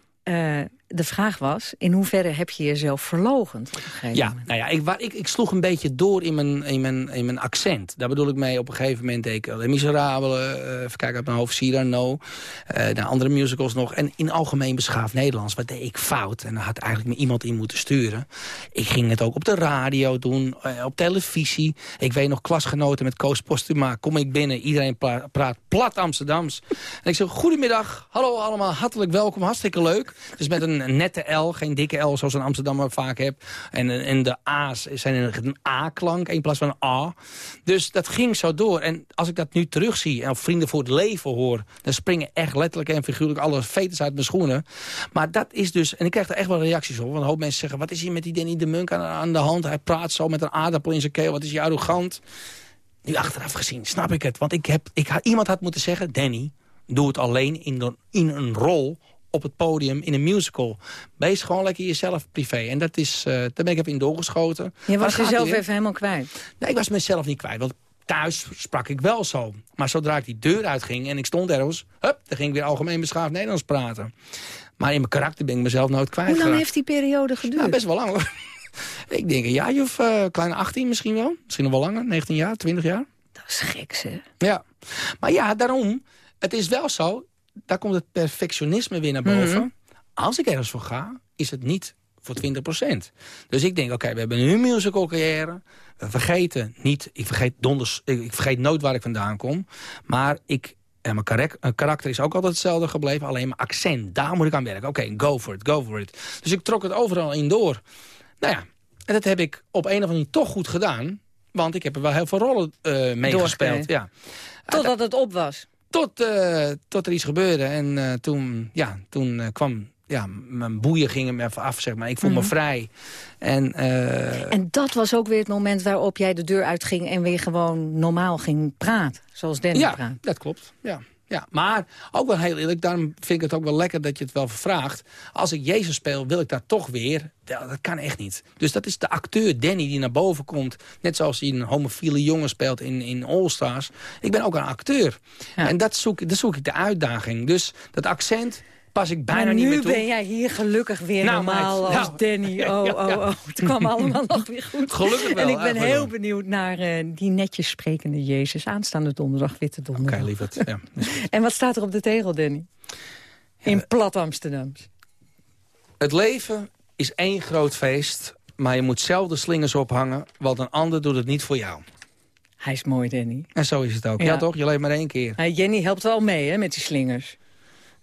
de vraag was, in hoeverre heb je jezelf verlogend op een gegeven Ja, moment? nou ja, ik, waar, ik, ik sloeg een beetje door in mijn, in, mijn, in mijn accent. Daar bedoel ik mee, op een gegeven moment deed ik Les Miserables, uh, even kijken uit mijn hoofd, Cyrano, uh, naar andere musicals nog. En in algemeen beschaafd Nederlands, wat deed ik fout? En daar had eigenlijk me iemand in moeten sturen. Ik ging het ook op de radio doen, uh, op televisie. Ik weet nog, klasgenoten met Koos Postuma, kom ik binnen, iedereen pra praat plat Amsterdams. en ik zeg, goedemiddag, hallo allemaal, hartelijk welkom, hartstikke leuk. Dus met een, een nette L, geen dikke L zoals een Amsterdammer vaak heb. En, en de A's zijn een A-klank in plaats van een A. Dus dat ging zo door. En als ik dat nu terugzie en Vrienden voor het Leven hoor... dan springen echt letterlijk en figuurlijk alle veters uit mijn schoenen. Maar dat is dus... En ik krijg er echt wel reacties op. Want een hoop mensen zeggen... wat is hier met die Danny de Munk aan, de hand? Hij praat zo met een aardappel in zijn keel. Wat is hij arrogant? Nu achteraf gezien snap ik het. Want ik heb, ik, iemand had moeten zeggen... Danny, doe het alleen in een rol op het podium in een musical. Wees gewoon lekker jezelf privé. En dat is, uh, daar ben ik even in doorgeschoten. Je was jezelf even helemaal kwijt? Nee, ik was mezelf niet kwijt. Want thuis sprak ik wel zo. Maar zodra ik die deur uitging en ik stond ergens... Hup, dan ging ik weer algemeen beschaafd Nederlands praten. Maar in mijn karakter ben ik mezelf nooit kwijt Hoe lang heeft die periode geduurd? Nou, best wel lang hoor. *laughs* ik denk een jaartje of uh, kleine 18 misschien wel. Misschien nog wel langer, 19 jaar, 20 jaar. Dat is gek, zeg. Ja. Maar ja, daarom... Het is wel zo, daar komt het perfectionisme weer naar boven. Mm -hmm. Als ik ergens voor ga, is het niet voor 20%. Dus ik denk, oké, okay, we hebben nu een musical carrière. We vergeten niet, ik vergeet, donders, ik vergeet nooit waar ik vandaan kom. Maar ik, en mijn karak karakter is ook altijd hetzelfde gebleven. Alleen mijn accent, daar moet ik aan werken. Oké, okay, go for it, go for it. Dus ik trok het overal in door. Nou ja, en dat heb ik op een of andere manier toch goed gedaan. Want ik heb er wel heel veel rollen uh, meegespeeld. Ja. Totdat het op was. Tot, uh, tot er iets gebeurde. En uh, toen, ja, toen uh, kwam... Ja, mijn boeien gingen me even af, zeg maar. Ik voel mm -hmm. me vrij. En, en dat was ook weer het moment waarop jij de deur uitging... en weer gewoon normaal ging praten, zoals Danny ja, praat. dat klopt. Ja. Ja, maar ook wel heel eerlijk, daarom vind ik het ook wel lekker dat je het wel vraagt. Als ik Jezus speel, wil ik daar toch weer. Dat kan echt niet. Dus dat is de acteur Danny die naar boven komt. Net zoals hij een homofiele jongen speelt in, in All Stars. Ik ben ook een acteur. Ja. En dat zoek, dat zoek ik de uitdaging. Dus dat accent pas ik bijna maar niet nu meer toe. ben jij hier gelukkig weer nou, normaal meid, als nou. Danny. *laughs* Oh, oh, oh. Het kwam allemaal nog weer goed. Gelukkig wel. En ik ben heel wel. benieuwd naar uh, die netjes sprekende Jezus. Aanstaande donderdag, Witte Oké, Donderdag. okay, lieverd. Ja, *laughs* en wat staat er op de tegel, Danny? In ja, plat Amsterdams. Het leven is één groot feest, maar je moet zelf de slingers ophangen, want een ander doet het niet voor jou. Hij is mooi, Danny. En zo is het ook. Ja, ja toch? Je leeft maar één keer. Uh, Jenny helpt wel mee hè, met die slingers.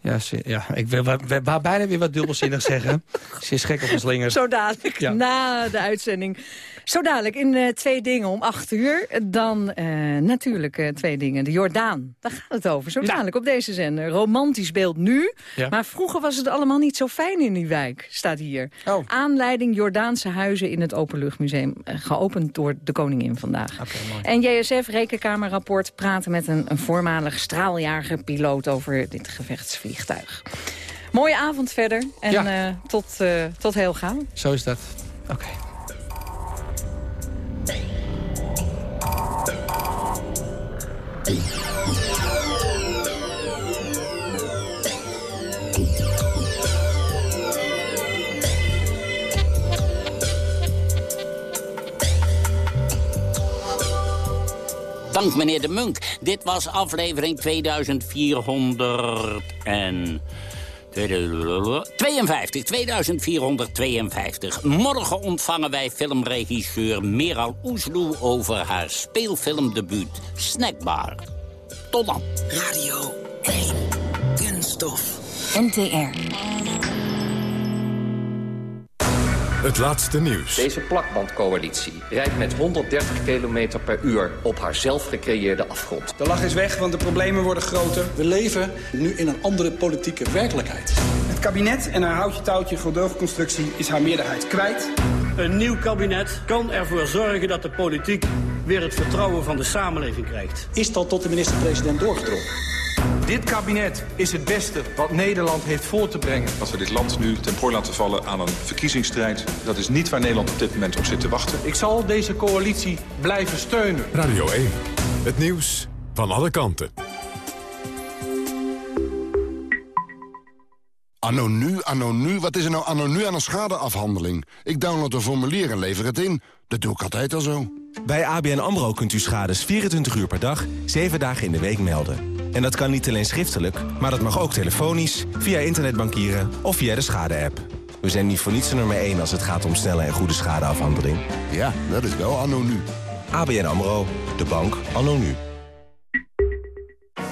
Ja, ze, ja ik wil, wil bijna weer wat dubbelzinnig *laughs* zeggen. Ze is gek op een slingers. Zo dadelijk, ja. na de uitzending. Zo dadelijk in uh, Twee Dingen om acht uur. Dan uh, natuurlijk uh, Twee Dingen. De Jordaan, daar gaat het over. Zo dadelijk ja. op deze zender. Romantisch beeld nu. Ja. Maar vroeger was het allemaal niet zo fijn in die wijk, staat hier. Oh. Aanleiding Jordaanse huizen in het Openluchtmuseum. geopend door de koningin vandaag. Okay, en JSF, Rekenkamerrapport, praten met een, een voormalig straaljager piloot over dit gevechtsvliegtuig. Mooie avond verder en ja. uh, tot, uh, tot heel gauw. Zo is dat. Oké. Okay. Dank meneer de Munk. Dit was aflevering 2400 en... 52, 2452. Morgen ontvangen wij filmregisseur Meral Oesloe over haar speelfilmdebuut Snackbar. Tot dan. Radio 1. Kunststof. NTR. Het laatste nieuws. Deze plakbandcoalitie rijdt met 130 km per uur op haar zelf gecreëerde afgrond. De lach is weg, want de problemen worden groter. We leven nu in een andere politieke werkelijkheid. Het kabinet en haar houtje-touwtje gedoogconstructie is haar meerderheid kwijt. Een nieuw kabinet kan ervoor zorgen dat de politiek weer het vertrouwen van de samenleving krijgt. Is dat tot de minister-president doorgedrongen? Dit kabinet is het beste wat Nederland heeft voor te brengen. Dat we dit land nu ten prooi laten vallen aan een verkiezingsstrijd... dat is niet waar Nederland op dit moment op zit te wachten. Ik zal deze coalitie blijven steunen. Radio 1, het nieuws van alle kanten. Anno nu, anno nu, wat is er nou anno nu aan een schadeafhandeling? Ik download een formulier en lever het in. Dat doe ik altijd al zo. Bij ABN AMRO kunt u schades 24 uur per dag, 7 dagen in de week melden. En dat kan niet alleen schriftelijk, maar dat mag ook telefonisch, via internetbankieren of via de schade-app. We zijn niet voor niets nummer 1 als het gaat om snelle en goede schadeafhandeling. Ja, dat is wel anno nu. ABN AMRO, de bank anno nu.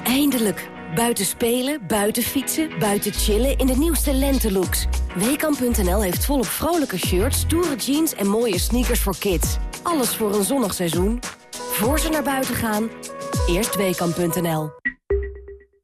Eindelijk. Buiten spelen, buiten fietsen, buiten chillen in de nieuwste lentelooks. Weekamp.nl heeft volop vrolijke shirts, stoere jeans en mooie sneakers voor kids. Alles voor een zonnig seizoen. Voor ze naar buiten gaan, eerst Weekamp.nl.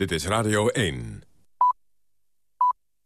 Dit is Radio 1.